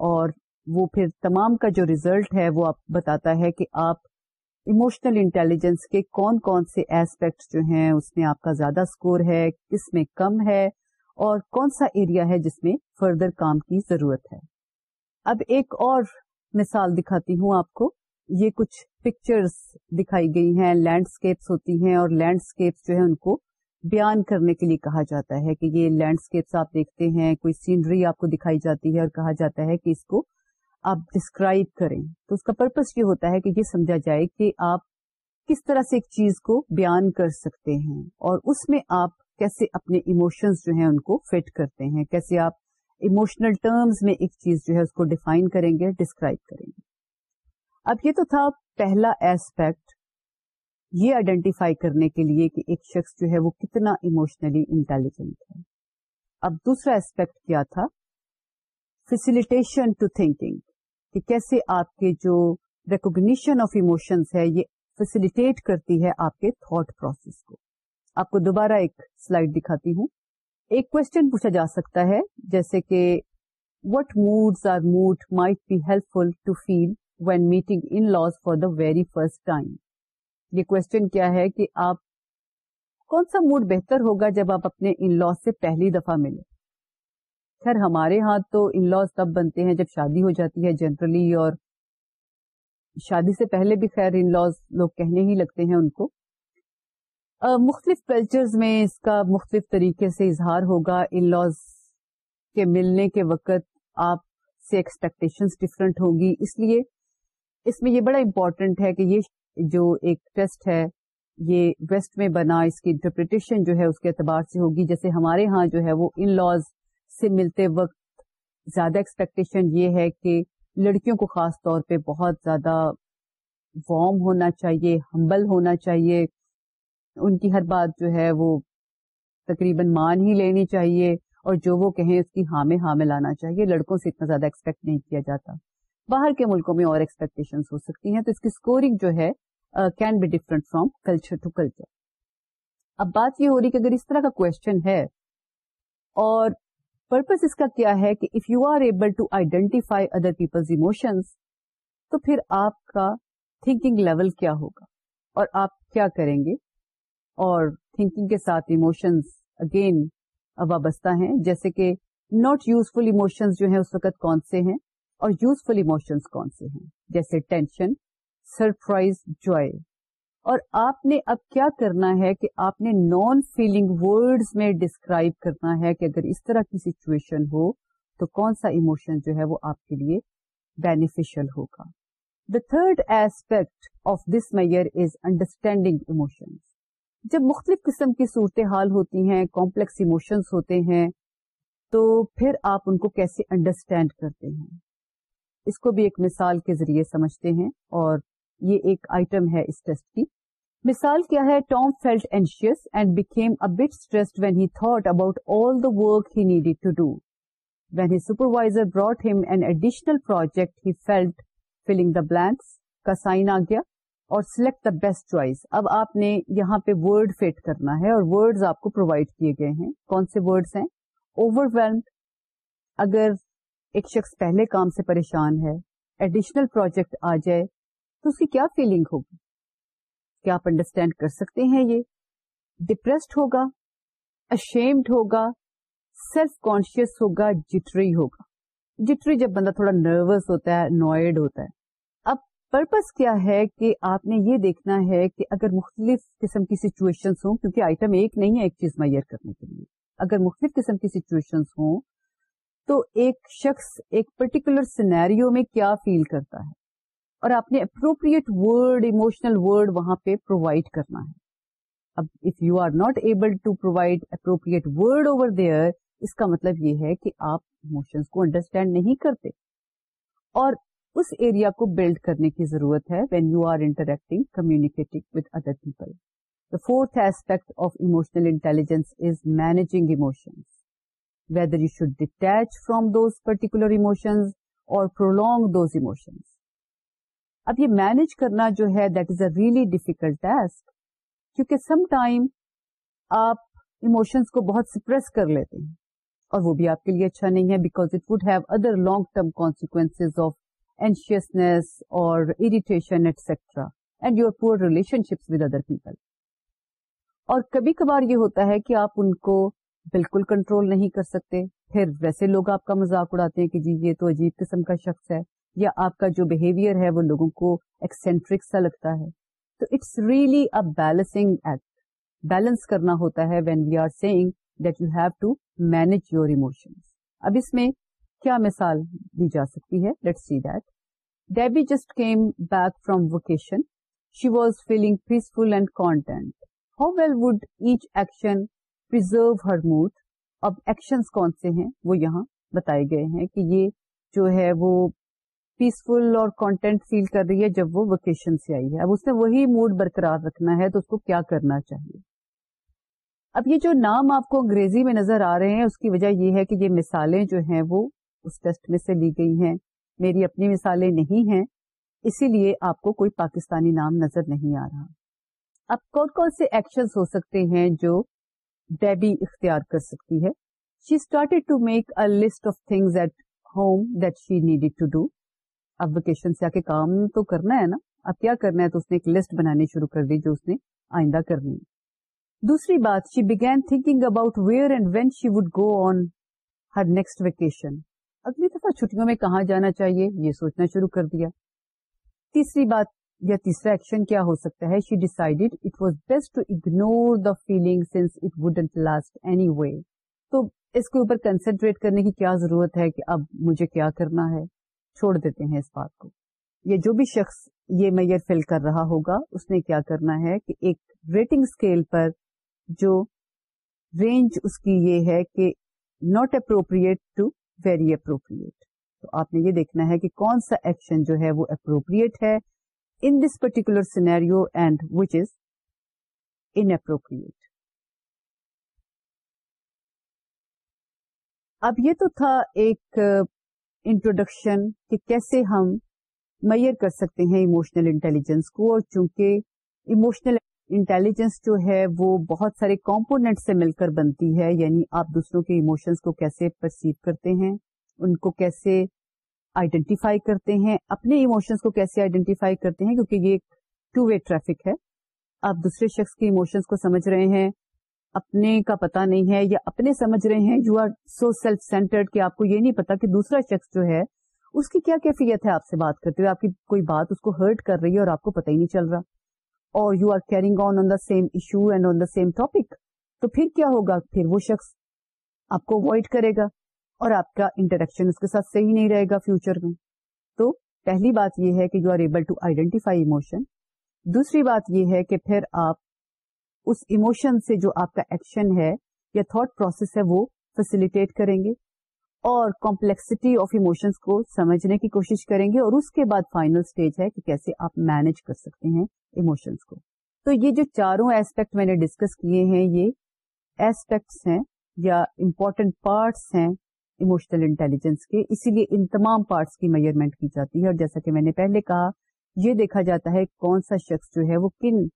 اور وہ پھر تمام کا جو ریزلٹ ہے وہ آپ بتاتا ہے کہ آپ ایموشنل انٹیلیجنس کے کون کون سے ایسپیکٹس جو ہیں اس میں آپ کا زیادہ اسکور ہے، کس میں کم ہے اور کون سا ایریا ہے جس میں فردر کام کی ضرورت ہے۔ اب ایک اور مثال دکھاتی ہوں آپ کو۔ یہ کچھ پکچرز دکھائی گئی ہیں لینڈسکیپس ہوتی ہیں اور لینڈسکیپس جو ہے ان کو بیان کرنے کے لیے کہا جاتا ہے کہ یہ لینڈسکیپس آپ دیکھتے ہیں، کوئی سینری آپ کو دکھائی جاتی ہے اور کہا جاتا ہے کہ اس کو آپ ڈسکرائب کریں۔ تو اس کا پرپز یہ ہوتا ہے کہ یہ سمجھا جائے کہ آپ کس طرح سے ایک چیز کو بیان کر سکتے ہیں اور اس میں آپ کیسے اپنے ایموشنز جو ہیں ان کو فٹ کرتے ہیں، کیسے آپ ایموشنل ٹرمز میں ایک چیز جو ہے اس کو ڈیفائن کریں گے ڈسکرائب کریں گے۔ اب یہ تو تھا پہلا ایسپیکٹ یہ آئیڈینٹیفائی کرنے کے لیے کہ ایک شخص جو ہے وہ کتنا ایموشنلی انٹیلیجنٹ ہے۔ اب دوسرا اسپیکٹ کیا تھا؟ فیسلٹیشن ٹو تھنکنگ کہ کیسے آپ کے جو ریکوگنیشن آف ایموشنس ہے یہ فیسلٹیٹ کرتی ہے آپ کے تھاٹ پروسیس کو۔ آپ کو دوبارہ ایک سلائڈ دکھاتی ہوں۔ ایک کوشچن پوچھا جا سکتا ہے جیسے کہ what moods are mood might be helpful to feel when meeting in laws for the very first time یہ کوشچن کیا ہے کہ آپ کون سا موڈ بہتر ہوگا جب آپ اپنے ان لاس سے پہلی دفعہ ملے خیر، ہمارے ہاں تو ان لاس تب بنتے ہیں جب شادی ہو جاتی ہے جنرلی اور شادی سے پہلے بھی خیر ان لاس لوگ کہنے ہی لگتے ہیں ان کو۔ مختلف کلچرز میں اس کا مختلف طریقے سے اظہار ہوگا۔ ان لاس کے ملنے کے وقت آپ سے ایکسپیکٹیشن ڈفرنٹ ہوگی۔ اس لیے اس میں یہ بڑا امپورٹنٹ ہے کہ یہ جو ایک ٹیسٹ ہے، یہ ویسٹ میں بنا اس کی انٹرپریٹیشن جو ہے اس کے اعتبار سے ہوگی۔ جیسے ہمارے ہاں جو ہے وہ ان لاز سے ملتے وقت زیادہ ایکسپیکٹیشن یہ ہے کہ لڑکیوں کو خاص طور پہ بہت زیادہ وارم ہونا چاہیے ہمبل ہونا چاہیے۔ ان کی ہر بات جو ہے وہ تقریباً مان ہی لینی چاہیے اور جو وہ کہیں اس کی ہاں میں ہاں میں لانا چاہیے۔ لڑکوں سے اتنا زیادہ ایکسپیکٹ نہیں کیا جاتا۔ باہر کے ملکوں میں اور ایکسپیکٹیشن ہو سکتی ہیں، تو اس کی اسکورنگ جو ہے can be different from culture to culture اب بات یہ ہو رہی کہ اگر اس طرح کا کوشچن ہے، اور پرپز اس کا کیا ہے کہ if you are able to identify other people's emotions تو پھر آپ کا تھنکنگ لیول کیا ہوگا؟ اور آپ کیا کریں گے؟ اور تھنکنگ کے ساتھ ایموشنز اگین وابستہ ہیں، جیسے کہ ناٹ یوزفل ایموشنز جو ہیں، اس وقت کون سے ہیں؟ اور یوزفل ایموشنس کون سے ہیں؟ جیسے ٹینشن، سرپرائز، جوائے۔ اور آپ نے اب کیا کرنا ہے کہ آپ نے نان فیلنگ ورڈز میں ڈسکرائب کرنا ہے کہ اگر اس طرح کی سچویشن ہو تو کون سا ایموشن جو ہے وہ آپ کے لیے بینیفیشل ہوگا۔ The third aspect of this measure is understanding emotions جب مختلف قسم کی صورتحال ہوتی ہیں کمپلیکس ایموشنس ہوتے ہیں، تو پھر آپ ان کو کیسے انڈرسٹینڈ کرتے ہیں؟ اس کو بھی ایک مثال کے ذریعے سمجھتے ہیں اور یہ ایک آئٹم ہے اس ٹیسٹ کی۔ مثال کیا ہے؟ Tom felt anxious and became a bit stressed when he thought about all the work he needed to do when he supervisor brought him an additional project he felt filling the blanks کا sign آ گیا اور select the best choice اب آپ نے یہاں پہ word fit کرنا ہے اور ورڈز آپ کو پرووائڈ کیے گئے ہیں۔ کون سے ورڈز ہیں؟ اوور ویلڈ اگر ایک شخص پہلے کام سے پریشان ہے ایڈیشنل پروجیکٹ آ جائے، تو اس کی کیا فیلنگ ہوگی؟ کیا آپ انڈرسٹینڈ کر سکتے ہیں یہ؟ ڈپریسڈ ہوگا اشیمڈ ہوگا سیلف کانشیس ہوگا جٹری ہوگا۔ جٹری جب بندہ تھوڑا نروس ہوتا ہے نوئڈ ہوتا ہے۔ اب پرپز کیا ہے کہ آپ نے یہ دیکھنا ہے کہ اگر مختلف قسم کی سچویشن ہوں، کیونکہ آئٹم ایک نہیں ہے ایک چیز میئر کرنے کے لیے۔ اگر مختلف قسم کی سچویشن ہوں تو ایک شخص ایک پرٹیکولر سینیریو میں کیا فیل کرتا ہے؟ اور آپ نے اپروپریٹ ورڈ ایموشنل ورڈ وہاں پہ پرووائڈ کرنا ہے۔ اب if you are not able to provide appropriate word over there اس کا مطلب یہ ہے کہ آپ ایموشنس کو انڈرسٹینڈ نہیں کرتے۔ اور اس ایریا کو بلڈ کرنے کی ضرورت ہے when you are interacting communicating with other people the fourth aspect of emotional intelligence is managing emotions whether you should detach from those particular emotions اور پرولونگ دوز ایموشنز اب یہ مینج کرنا جو ہے that is a really difficult task کیونکہ some time آپ emotions کو بہت سپریس کر لیتے ہیں اور وہ بھی آپ کے لیے اچھا نہیں ہے because it would have other long term consequence of anxiousness اور irritation etcetera and your poor relationships with other people اور کبھی کبھار یہ ہوتا ہے کہ آپ ان کو بالکل کنٹرول نہیں کر سکتے۔ پھر ویسے لوگ آپ کا مذاق اڑاتے ہیں کہ جی یہ تو عجیب قسم کا شخص ہے، یا آپ کا جو بہیویئر ہے وہ لوگوں کو ایکسینٹرک سا لگتا ہے۔ تو it's really a balancing act balance کرنا ہوتا ہے when we are seeing that you have to manage your emotions اب اس میں کیا مثال دی جا سکتی ہے؟ Let see that Debbie just came back from vacation she was feeling peaceful and content how well would each action preserve her mood اب ایکشنس کون سے ہیں؟ وہ یہاں بتائے گئے ہیں کہ یہ جو ہے وہ پیسفل اور کانٹینٹ فیل کر رہی ہے جب وہ ویکیشن سے آئی ہے۔ اب اس نے وہی موڈ برقرار رکھنا ہے تو اس کو کیا کرنا چاہیے؟ اب یہ جو نام آپ کو انگریزی میں نظر آ رہے ہیں، اس کی وجہ یہ ہے کہ یہ مثالیں جو ہیں وہ اس ٹیسٹ میں سے لی گئی ہیں۔ میری اپنی مثالیں نہیں ہیں، اسی لیے آپ کو کوئی پاکستانی نام نظر نہیں آ رہا۔ اب کون کون سے ایکشن ہو سکتے ہیں جو ڈیبی اختیار کر سکتی ہے۔ She started to make a list of things at home that she needed to do اب ویکیشن سے آ کے کام تو کرنا ہے نا۔ اب کیا کرنا ہے؟ تو اس نے ایک لسٹ بنانی شروع کر دی جو اس نے آئندہ کرنی دوسری بات she began thinking about where and when she would go on her next vacation اگلی دفعہ چھٹیوں میں کہاں جانا چاہیے؟ یہ سوچنا شروع کر دیا۔ تیسری بات یا تیسرا ایکشن کیا ہو سکتا ہے؟ She decided it was best to ignore the feeling since it wouldn't last anyway تو اس کے اوپر کنسنٹریٹ کرنے کی کیا ضرورت ہے کہ اب مجھے کیا کرنا ہے؟ چھوڑ دیتے ہیں اس بات کو۔ یہ جو بھی شخص یہ میئر فل کر رہا ہوگا، اس نے کیا کرنا ہے کہ ایک ریٹنگ اسکیل پر جو رینج اس کی یہ ہے کہ not appropriate to very appropriate تو آپ نے یہ دیکھنا ہے کہ کون سا ایکشن جو ہے وہ اپروپریٹ ہے in this particular scenario and which is inappropriate اب یہ تو تھا ایک uh, انٹروڈکشن کہ کیسے ہم میئر کر سکتے ہیں ایموشنل انٹیلیجنس کو اور چونکہ ایموشنل انٹیلیجنس جو ہے وہ بہت سارے کمپونیٹ سے مل کر بنتی ہے یعنی آپ دوسروں کے ایموشنس کو کیسے پرسیو کرتے ہیں، ان کو کیسے آئیڈینٹیفائی کرتے ہیں، اپنے ایموشنس کو کیسے آئیڈینٹیفائی کرتے ہیں، کیونکہ یہ ایک ٹو وے ٹریفک ہے۔ آپ دوسرے شخص کے ایموشنس کو سمجھ رہے ہیں، اپنے کا پتا نہیں ہے یا اپنے سمجھ رہے ہیں you are so self centred کہ آپ کو یہ نہیں پتا کہ دوسرا شخص جو ہے، اس کی کیا کیفیت ہے آپ سے بات کرتے ہوئے؟ آپ کی کوئی بات اس کو ہرٹ کر رہی ہے اور آپ کو پتہ ہی نہیں چل رہا۔ اور you are carrying on on the same issue and on the same topic تو پھر کیا ہوگا؟ پھر وہ شخص آپ کو اوائڈ کرے گا۔ اور آپ کا انٹریکشن اس کے ساتھ صحیح نہیں رہے گا فیوچر میں۔ تو پہلی بات یہ ہے کہ you are able to identify emotion دوسری بات یہ ہے کہ پھر آپ اس ایموشن سے جو آپ کا ایکشن ہے یا تھاٹ پروسیس ہے وہ فیسلٹیٹ کریں گے اور کمپلیکسٹی آف ایموشنس کو سمجھنے کی کوشش کریں گے اور اس کے بعد فائنل اسٹیج ہے کہ کیسے آپ مینج کر سکتے ہیں ایموشنس کو۔ تو یہ جو چاروں ایسپیکٹ میں نے ڈسکس کیے ہیں، یہ ایسپیکٹس ہیں یا امپورٹنٹ پارٹس ہیں ایموشنل انٹیلیجنس کے، اسی لیے ان تمام پارٹس کی میئرمنٹ کی جاتی ہے۔ اور جیسا کہ میں نے پہلے کہا، یہ دیکھا جاتا ہے کون سا شخص جو ہے وہ کن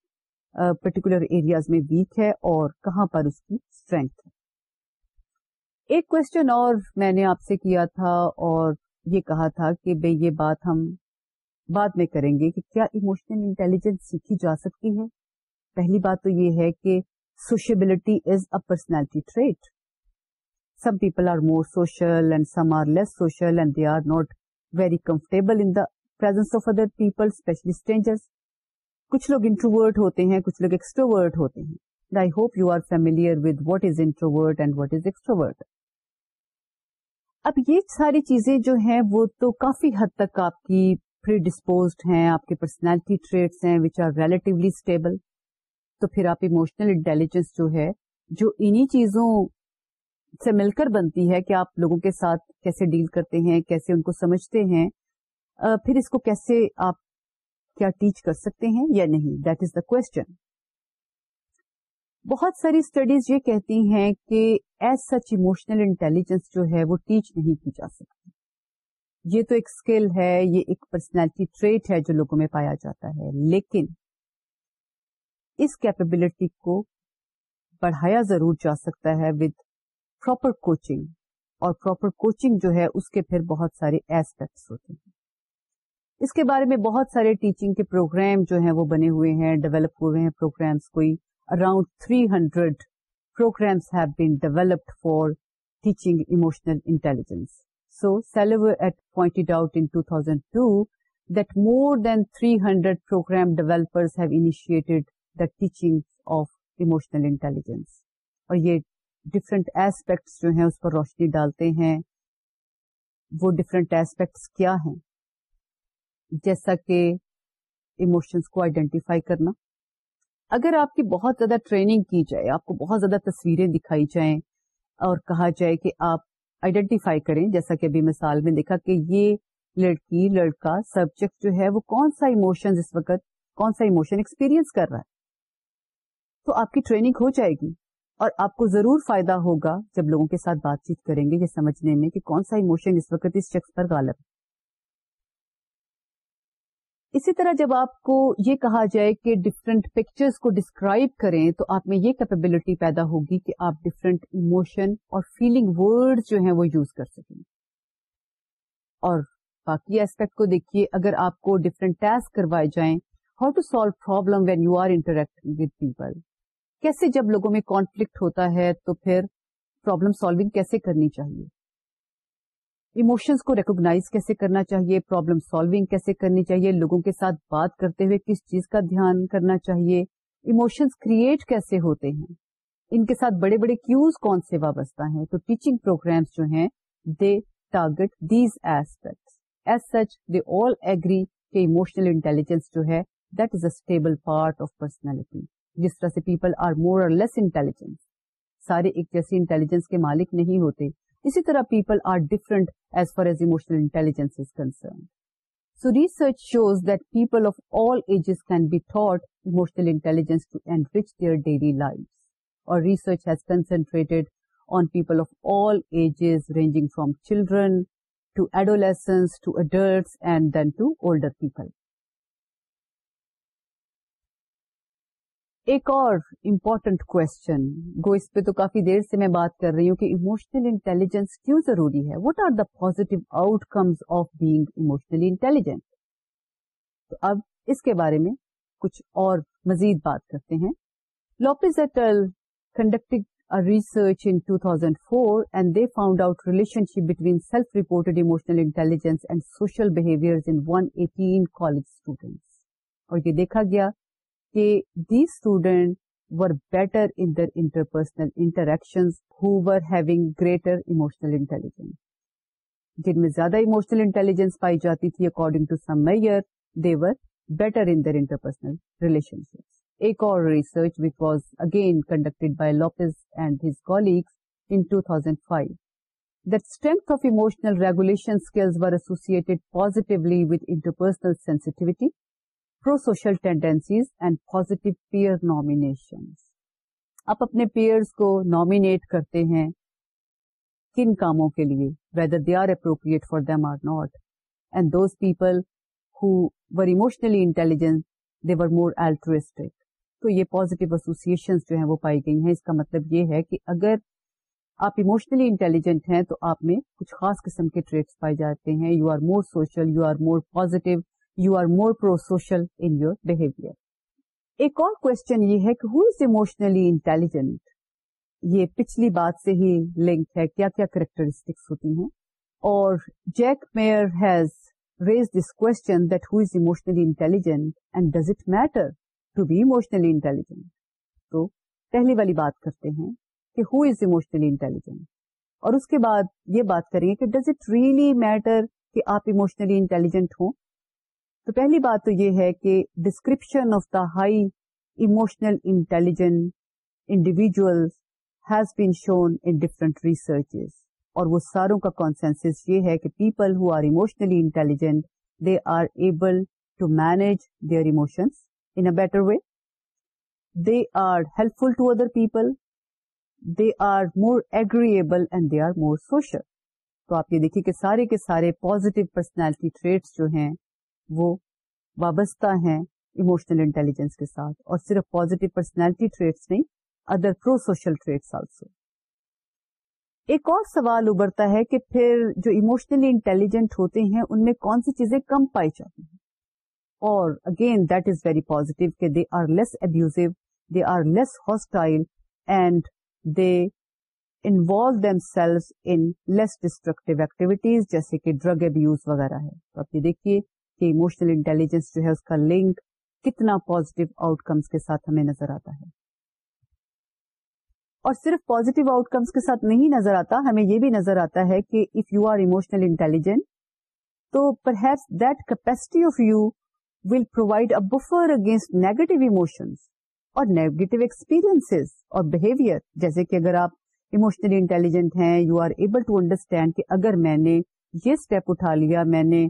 پرٹیکولر ایریاز میں ویک ہے اور کہاں پر اس کی اسٹرینتھ ہے۔ ایک کوشچن اور میں نے آپ سے کیا تھا اور یہ کہا تھا کہ بھائی یہ بات ہم بعد میں کریں گے کہ کیا ایموشنل انٹیلیجنس سیکھی جا سکتی ہے۔ پہلی بات تو یہ ہے کہ sociability is a personality trait some people are more social and some are less social and they are not very comfortable in the presence of other people especially strangers کچھ لوگ انٹروورٹ ہوتے ہیں، کچھ لوگ ایکسٹروورٹ ہوتے ہیں۔ I hope you are familiar with what is introvert and what is extrovert اب یہ ساری چیزیں جو ہیں، وہ تو کافی حد تک آپ کی پری ڈسپوزڈ ہیں، آپ کے پرسنالٹی ٹریٹس ہیں وچ آر ریلیٹیولی اسٹیبل تو پھر آپ ایموشنل انٹیلیجنس جو ہے، جو انہی چیزوں سے مل کر بنتی ہے کہ آپ لوگوں کے ساتھ کیسے ڈیل کرتے ہیں، کیسے ان کو سمجھتے ہیں۔ پھر اس کو کیسے آپ کیا ٹیچ کر سکتے ہیں یا نہیں؟ دیٹ از دا کوشچن بہت ساری اسٹڈیز یہ کہتی ہیں کہ ایز سچ ایموشنل انٹیلیجنس جو ہے وہ ٹیچ نہیں کی جا سکتی۔ یہ تو ایک اسکل ہے، یہ ایک پرسنالٹی ٹریٹ ہے جو لوگوں میں پایا جاتا ہے۔ لیکن اس کیپبلٹی کو بڑھایا ضرور جا سکتا ہے ود پراپر کوچنگ اور پراپر کوچنگ جو ہے اس کے پھر بہت سارے ایسپیکٹس ہوتے ہیں۔ اس کے بارے میں بہت سارے ٹیچنگ کے پروگرام جو ہیں وہ بنے ہوئے ہیں ڈیولپ ہوئے ہیں پروگرامس کوئی۔ Around three hundred programmes have been developed for teaching emotional intelligence so Salovey et pointed out in two thousand two that more than three hundred programme developers have initiated the teaching of emotional اور یہ different aspects جو ہیں اس پر روشنی ڈالتے ہیں۔ وہ different aspects کیا ہیں؟ جیسا کہ ایموشنس کو آئیڈینٹیفائی کرنا۔ اگر آپ کی بہت زیادہ ٹریننگ کی جائے، آپ کو بہت زیادہ تصویریں دکھائی جائیں اور کہا جائے کہ آپ آئیڈینٹیفائی کریں، جیسا کہ ابھی مثال میں دیکھا کہ یہ لڑکی، لڑکا سبجیکٹ جو ہے، وہ کون سا ایموشن اس وقت، کون سا ایموشن ایکسپیرئنس کر رہا ہے؟ تو آپ کی ٹریننگ ہو جائے گی۔ اور آپ کو ضرور فائدہ ہوگا جب لوگوں کے ساتھ بات چیت کریں گے یہ سمجھنے میں کہ کون سا ایموشن اس وقت اس شخص پر غالب ہے۔ اسی طرح جب آپ کو یہ کہا جائے کہ ڈفرنٹ پکچرز کو ڈسکرائب کریں تو آپ میں یہ کیپبلٹی پیدا ہوگی کہ آپ ڈفرنٹ ایموشن اور فیلنگ ورڈ جو ہیں وہ یوز کر سکیں۔ اور باقی ایسپیکٹ کو دیکھیے، اگر آپ کو ڈفرنٹ ٹاسک کروائے جائیں how to solve problem when you are interact with people کیسے جب لوگوں میں کانفلکٹ ہوتا ہے تو پھر پرابلم سالونگ کیسے کرنی چاہیے؟ ایموشنس کو ریکوگنائز کیسے کرنا چاہیے؟ پرابلم سالونگ کیسے کرنی چاہیے؟ لوگوں کے ساتھ بات کرتے ہوئے کس چیز کا دھیان کرنا چاہیے؟ ایموشنس کریٹ کیسے ہوتے ہیں؟ ان کے ساتھ بڑے بڑے کیوز کون سے وابستہ ہیں؟ تو ٹیچنگ پروگرامس جو ہیں they target these aspects as such they all agree کہ ایموشنل انٹیلیجنس جو ہے that is a stable part of personality جس طرح سے پیپل آر مور اور لیس انٹیلیجنس سارے ایک جیسی انٹیلیجنس کے مالک نہیں ہوتے. اسی طرح people are different as far as emotional intelligence is concern so research shows that people of all ages can be taught emotional intelligence to enrich their daily life اور research has concentrated on people of all ages ranging from children to adolescence to adults and then to older people ایک اور important question گو اس پہ تو کافی دیر سے میں بات کر رہی ہوں کہ ایموشنل انٹیلیجنس کیوں ضروری ہے؟ What are the positive outcomes of being emotionally intelligent تو اب اس کے بارے میں کچھ اور مزید بات کرتے ہیں۔ Lopez et al conducting research in 2004 and they found out relationship between self reported emotional intelligence and social behaviour in one eighteen college students اور یہ دیکھا گیا کہ the student were better in their interpersonal who were having greater emotional intelligence جن میں زیادہ emotional intelligence پائی جاتی تھی according to some Mayer they were better in their interpersonal relationship ایک اور research which was again conducted by Lopez and his colleagues and five strength of emotional regulation skills were associated positively with interpersonal sensitivity. Pro-social tendencies and positive peer nominations. آپ اپنے periods کو nominate کرتے ہیں کن کاموں کے لیے؟ Whether they are appropriate for them or not and those people who were emotionally intelligent they were more altruistic تو یہ پازیٹیو ایسوسیشن جو ہیں وہ پائی گئی ہیں۔ اس کا مطلب یہ ہے کہ اگر آپ ایموشنلی انٹیلیجنٹ ہیں تو آپ میں کچھ خاص قسم کے ٹریٹس پائے جاتے ہیں۔ You are more social you are more positive you are more pro social in your behaviour ایک اور کوشچن یہ ہے کہ ہو از ایموشنلی انٹیلیجنٹ یہ پچھلی بات سے ہی لنک ہے کیا کیا کریکٹرسٹکس ہوتی ہیں؟ اور Jack Mayer has raised this question that who is emotionally intelligent and does it matter to be emotionally intelligent تو پہلی والی بات کرتے ہیں کہ ہو از ایموشنلی انٹیلیجنٹ اور اس کے بعد یہ بات کریں گے کہ ڈز اٹ ریئلی میٹر کہ آپ ایموشنلی انٹیلیجنٹ ہوں تو پہلی بات تو یہ ہے کہ description of the high emotional intelligent individuals has been shown in different researches اور وہ ساروں کا کانسینس یہ ہے کہ people who are emotionally intelligent they are able to manage their emotions in a better way they are helpful to other people they are more agreeable and they are more social تو آپ یہ دیکھیے کہ سارے کے سارے positive personality traits جو ہیں وہ وابستہ ہیں ایموشنل انٹیلیجنس کے ساتھ اور صرف پازیٹیو پرسنالٹی ٹریٹس نہیں other pro social traits also ایک اور سوال ابھرتا ہے کہ پھر جو ایموشنلی انٹیلیجنٹ ہوتے ہیں، ان میں کون سی چیزیں کم پائی جاتی ہیں؟ اور again that is very positive کہ they are less abusive they are less hostile and they involve themselves in less destructive activities جیسے کہ ڈرگ ابیوز وغیرہ ہے۔ تو آپ یہ دیکھیے کہ ایموشنل انٹیلیجنس جو ہے اس کا لنک کتنا پازیٹو آؤٹ کمس کے ساتھ ہمیں نظر آتا ہے۔ اور صرف پازیٹیو آؤٹ کمس کے ساتھ نہیں نظر آتا، ہمیں یہ بھی نظر آتا ہے کہ if you are emotional intelligent تو perhaps that capacity of you will provide a buffer against negative emotions اور نیگیٹو ایکسپیرئنس اور بہیویئر جیسے کہ اگر آپ ایموشنلی انٹیلیجنٹ ہیں you are able to understand کہ اگر میں نے یہ اسٹیپ اٹھا لیا، میں نے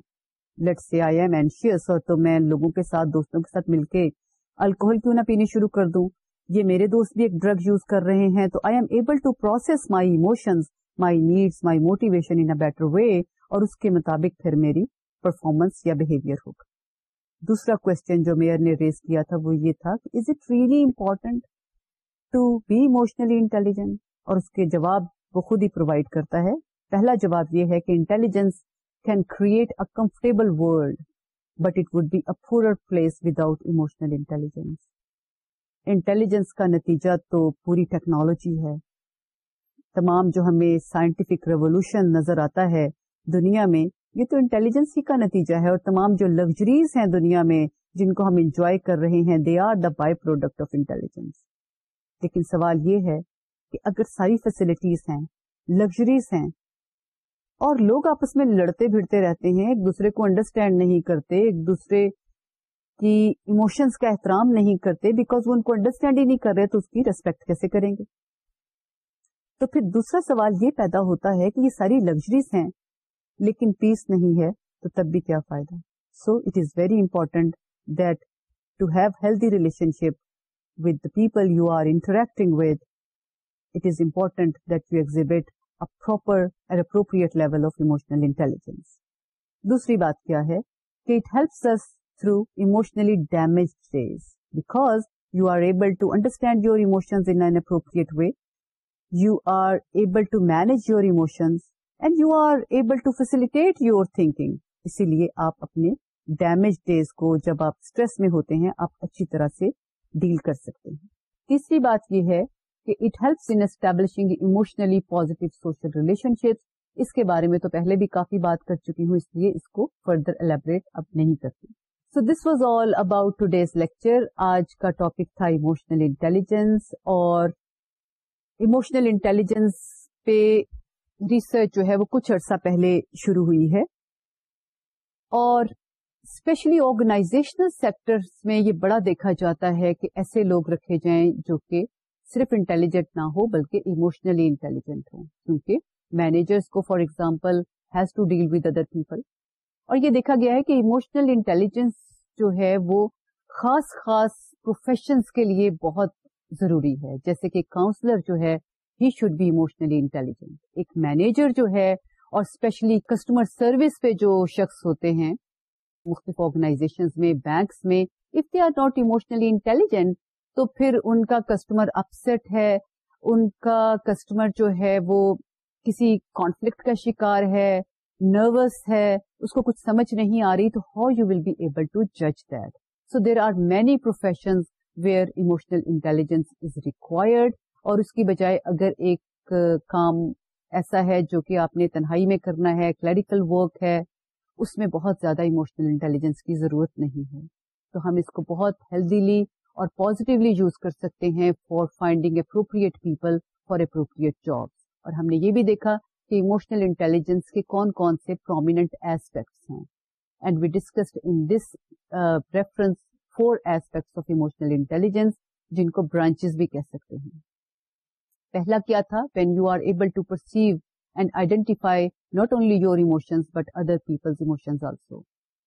لیٹ سے آئی ایم اینشیس اور تو میں لوگوں کے ساتھ، دوستوں کے ساتھ مل کے الکوہل کیوں نہ پینی شروع کر دوں۔ یہ میرے دوست بھی ایک ڈرگ یوز کر رہے ہیں، تو I am able to process my emotions my needs my motivation in better way اور اس کے مطابق پھر میری پرفارمنس یا بہیویئر ہوگا۔ دوسرا کوشچن جو میئر نے ریز کیا تھا، وہ یہ تھا کہ is it really important to be emotionally intelligent اور اس کے جواب وہ خود ہی پرووائڈ کرتا ہے۔ پہلا جواب یہ ہے کہ intelligence can create a comfortable world but it would be a poorer place without emotional intelligence intelligence کا نتیجہ تو پوری ٹیکنالوجی ہے تمام جو ہمیں سائنٹیفک ریولیوشن نظر آتا ہے دنیا میں یہ تو انٹیلیجنس ہی کا نتیجہ ہے اور تمام جو لگژریز ہیں دنیا میں جن کو ہم انجوائے کر رہے ہیں they are the by product of intelligence لیکن سوال یہ ہے کہ اگر ساری فیسلٹیز ہیں لگژریز ہیں اور لوگ آپس میں لڑتے بھیڑتے رہتے ہیں، ایک دوسرے کو انڈرسٹینڈ نہیں کرتے، ایک دوسرے کی ایموشنس کا احترام نہیں کرتے بیکاز وہ ان کو انڈرسٹینڈ ہی نہیں کر رہے تو اس کی ریسپیکٹ کیسے کریں گے؟ تو پھر دوسرا سوال یہ پیدا ہوتا ہے کہ یہ ساری لگژریز ہیں، لیکن پیس نہیں ہے، تو تب بھی کیا فائدہ؟ So it is very important that to have healthy relationship with the people you are interacting with it is important that you exhibit proper and appropriate level of emotional intelligence دوسری بات کیا ہے کہ it helps through emotionally damaged days because you are able to understand your emotions in an appropriate way. You are able to manage your emotions and you are able to facilitate your thinking. اسی لیے آپ اپنے damage days کو جب آپ stress میں ہوتے ہیں آپ اچھی طرح سے ڈیل کر سکتے ہیں تیسری بات یہ ہے کہ it helps in establishing emotionally positive social relationships اس کے بارے میں تو پہلے بھی کافی بات کر چکی ہوں، اس لیے اس کو فردر الیبریٹ اب نہیں کرتی۔ So this was all about today's lecture آج کا ٹاپک تھا ایموشنل انٹیلیجنس اور ایموشنل انٹیلیجنس پہ ریسرچ جو ہے وہ کچھ عرصہ پہلے شروع ہوئی ہے۔ اور اسپیشلی آرگنائزیشنل سیکٹر میں یہ بڑا دیکھا جاتا ہے کہ ایسے لوگ رکھے جائیں جو کہ صرف انٹیلیجنٹ نہ ہو، بلکہ ایموشنلی انٹیلیجنٹ ہوں کیونکہ مینیجرس کو for example has to deal with other people اور یہ دیکھا گیا ہے کہ ایموشنل انٹیلیجنس جو ہے وہ خاص خاص پروفیشنس کے لیے بہت ضروری ہے۔ جیسے کہ کاؤنسلر جو ہے he should be emotionally intelligent ایک مینیجر جو ہے، اور اسپیشلی کسٹمر سروس پہ جو شخص ہوتے ہیں، مختلف آرگنائزیشن میں بینکس میں if they are not emotionally intelligent تو پھر ان کا کسٹمر اپسٹ ہے، ان کا کسٹمر جو ہے وہ کسی کانفلکٹ کا شکار ہے نروس ہے، اس کو کچھ سمجھ نہیں آ رہی، تو how you will be able to جج that so there are many profession where emotional intelligence is required اور اس کی بجائے اگر ایک کام ایسا ہے جو کہ آپ نے تنہائی میں کرنا ہے کلیریکل ورک ہے، اس میں بہت زیادہ ایموشنل انٹیلیجنس کی ضرورت نہیں ہے۔ تو ہم اس کو بہت ہیلدیلی اور پازیٹیولی یوز کر سکتے ہیں for finding appropriate people for appropriate job اور ہم نے یہ بھی دیکھا کہ ایموشنل انٹیلیجنس کے کون کون سے پرومیننٹ ایسپیکٹس ہیں۔ And we discussed in this reference four aspects of emotional intelligence جن کو برانچز بھی کہہ سکتے ہیں۔ پہلا کیا تھا؟ When you are able to perceive and identify not only your emotions but other people's emotions also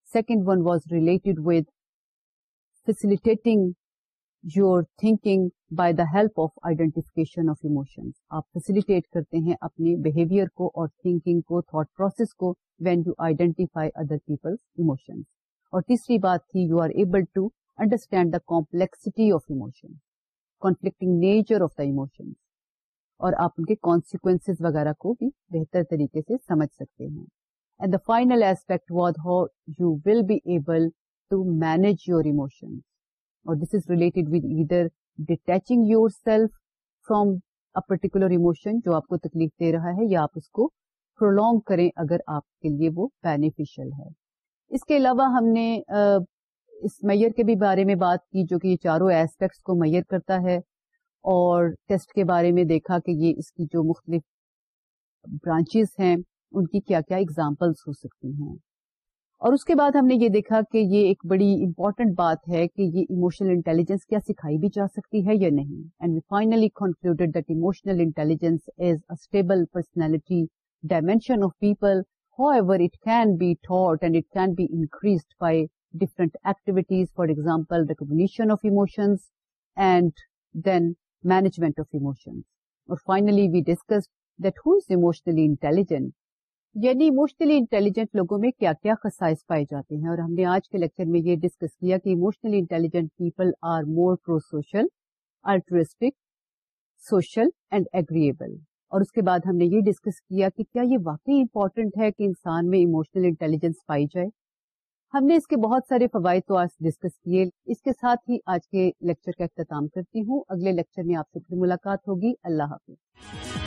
second one was related with facilitating your thinking by the help of identification of emotions. آپ facilitate کرتے ہیں اپنے behaviour کو اور thinking کو thought process کو when you identify other people's emotions اور تیسری بات تھی you are able to understand the complexity of emotion conflicting nature of the emotions اور آپ ان کے کانسیکوینس وغیرہ کو بھی بہتر طریقے سے سمجھ سکتے ہیں۔ And the final aspect was how you will be able to manage your emotions اور this is related with either detaching yourself from a particular emotion جو آپ کو تکلیف دے رہا ہے یا آپ اس کو پرولونگ کریں اگر آپ کے لیے وہ بینیفیشل ہے۔ اس کے علاوہ ہم نے اس میئر کے بھی بارے میں بات کی جو کہ یہ چاروں ایسپیکٹس کو میئر کرتا ہے اور ٹیسٹ کے بارے میں دیکھا کہ یہ اس کی جو مختلف برانچز ہیں، ان کی کیا کیا اگزامپلس ہو سکتی ہیں۔ اور اس کے بعد ہم نے یہ دیکھا کہ یہ ایک بڑی امپورٹنٹ بات ہے کہ یہ ایموشنل انٹیلیجنس کیا سکھائی بھی جا سکتی ہے یا نہیں. And we finally concluded that emotional intelligence is a stable personality dimension of people however it can be thought and it can be increased by different activities for example recognition of emotions and then management of emotions اور finally we discuss that who is emotionally intelligent یعنی emotionally intelligent لوگوں میں کیا کیا خصائص پائے جاتے ہیں؟ اور ہم نے آج کے لیکچر میں یہ ڈسکس کیا کہ emotionally intelligent people are more prosocial altruistic social and agreeable اور اس کے بعد ہم نے یہ ڈسکس کیا کہ کیا یہ واقعی امپورٹنٹ ہے کہ انسان میں ایموشنل انٹیلیجنس پائی جائے؟ ہم نے اس کے بہت سارے فوائد تو آج ڈسکس کیے، اس کے ساتھ ہی آج کے لیکچر کا اختتام کرتی ہوں۔ اگلے لیکچر میں آپ سے پھر ملاقات ہوگی۔ اللہ حافظ۔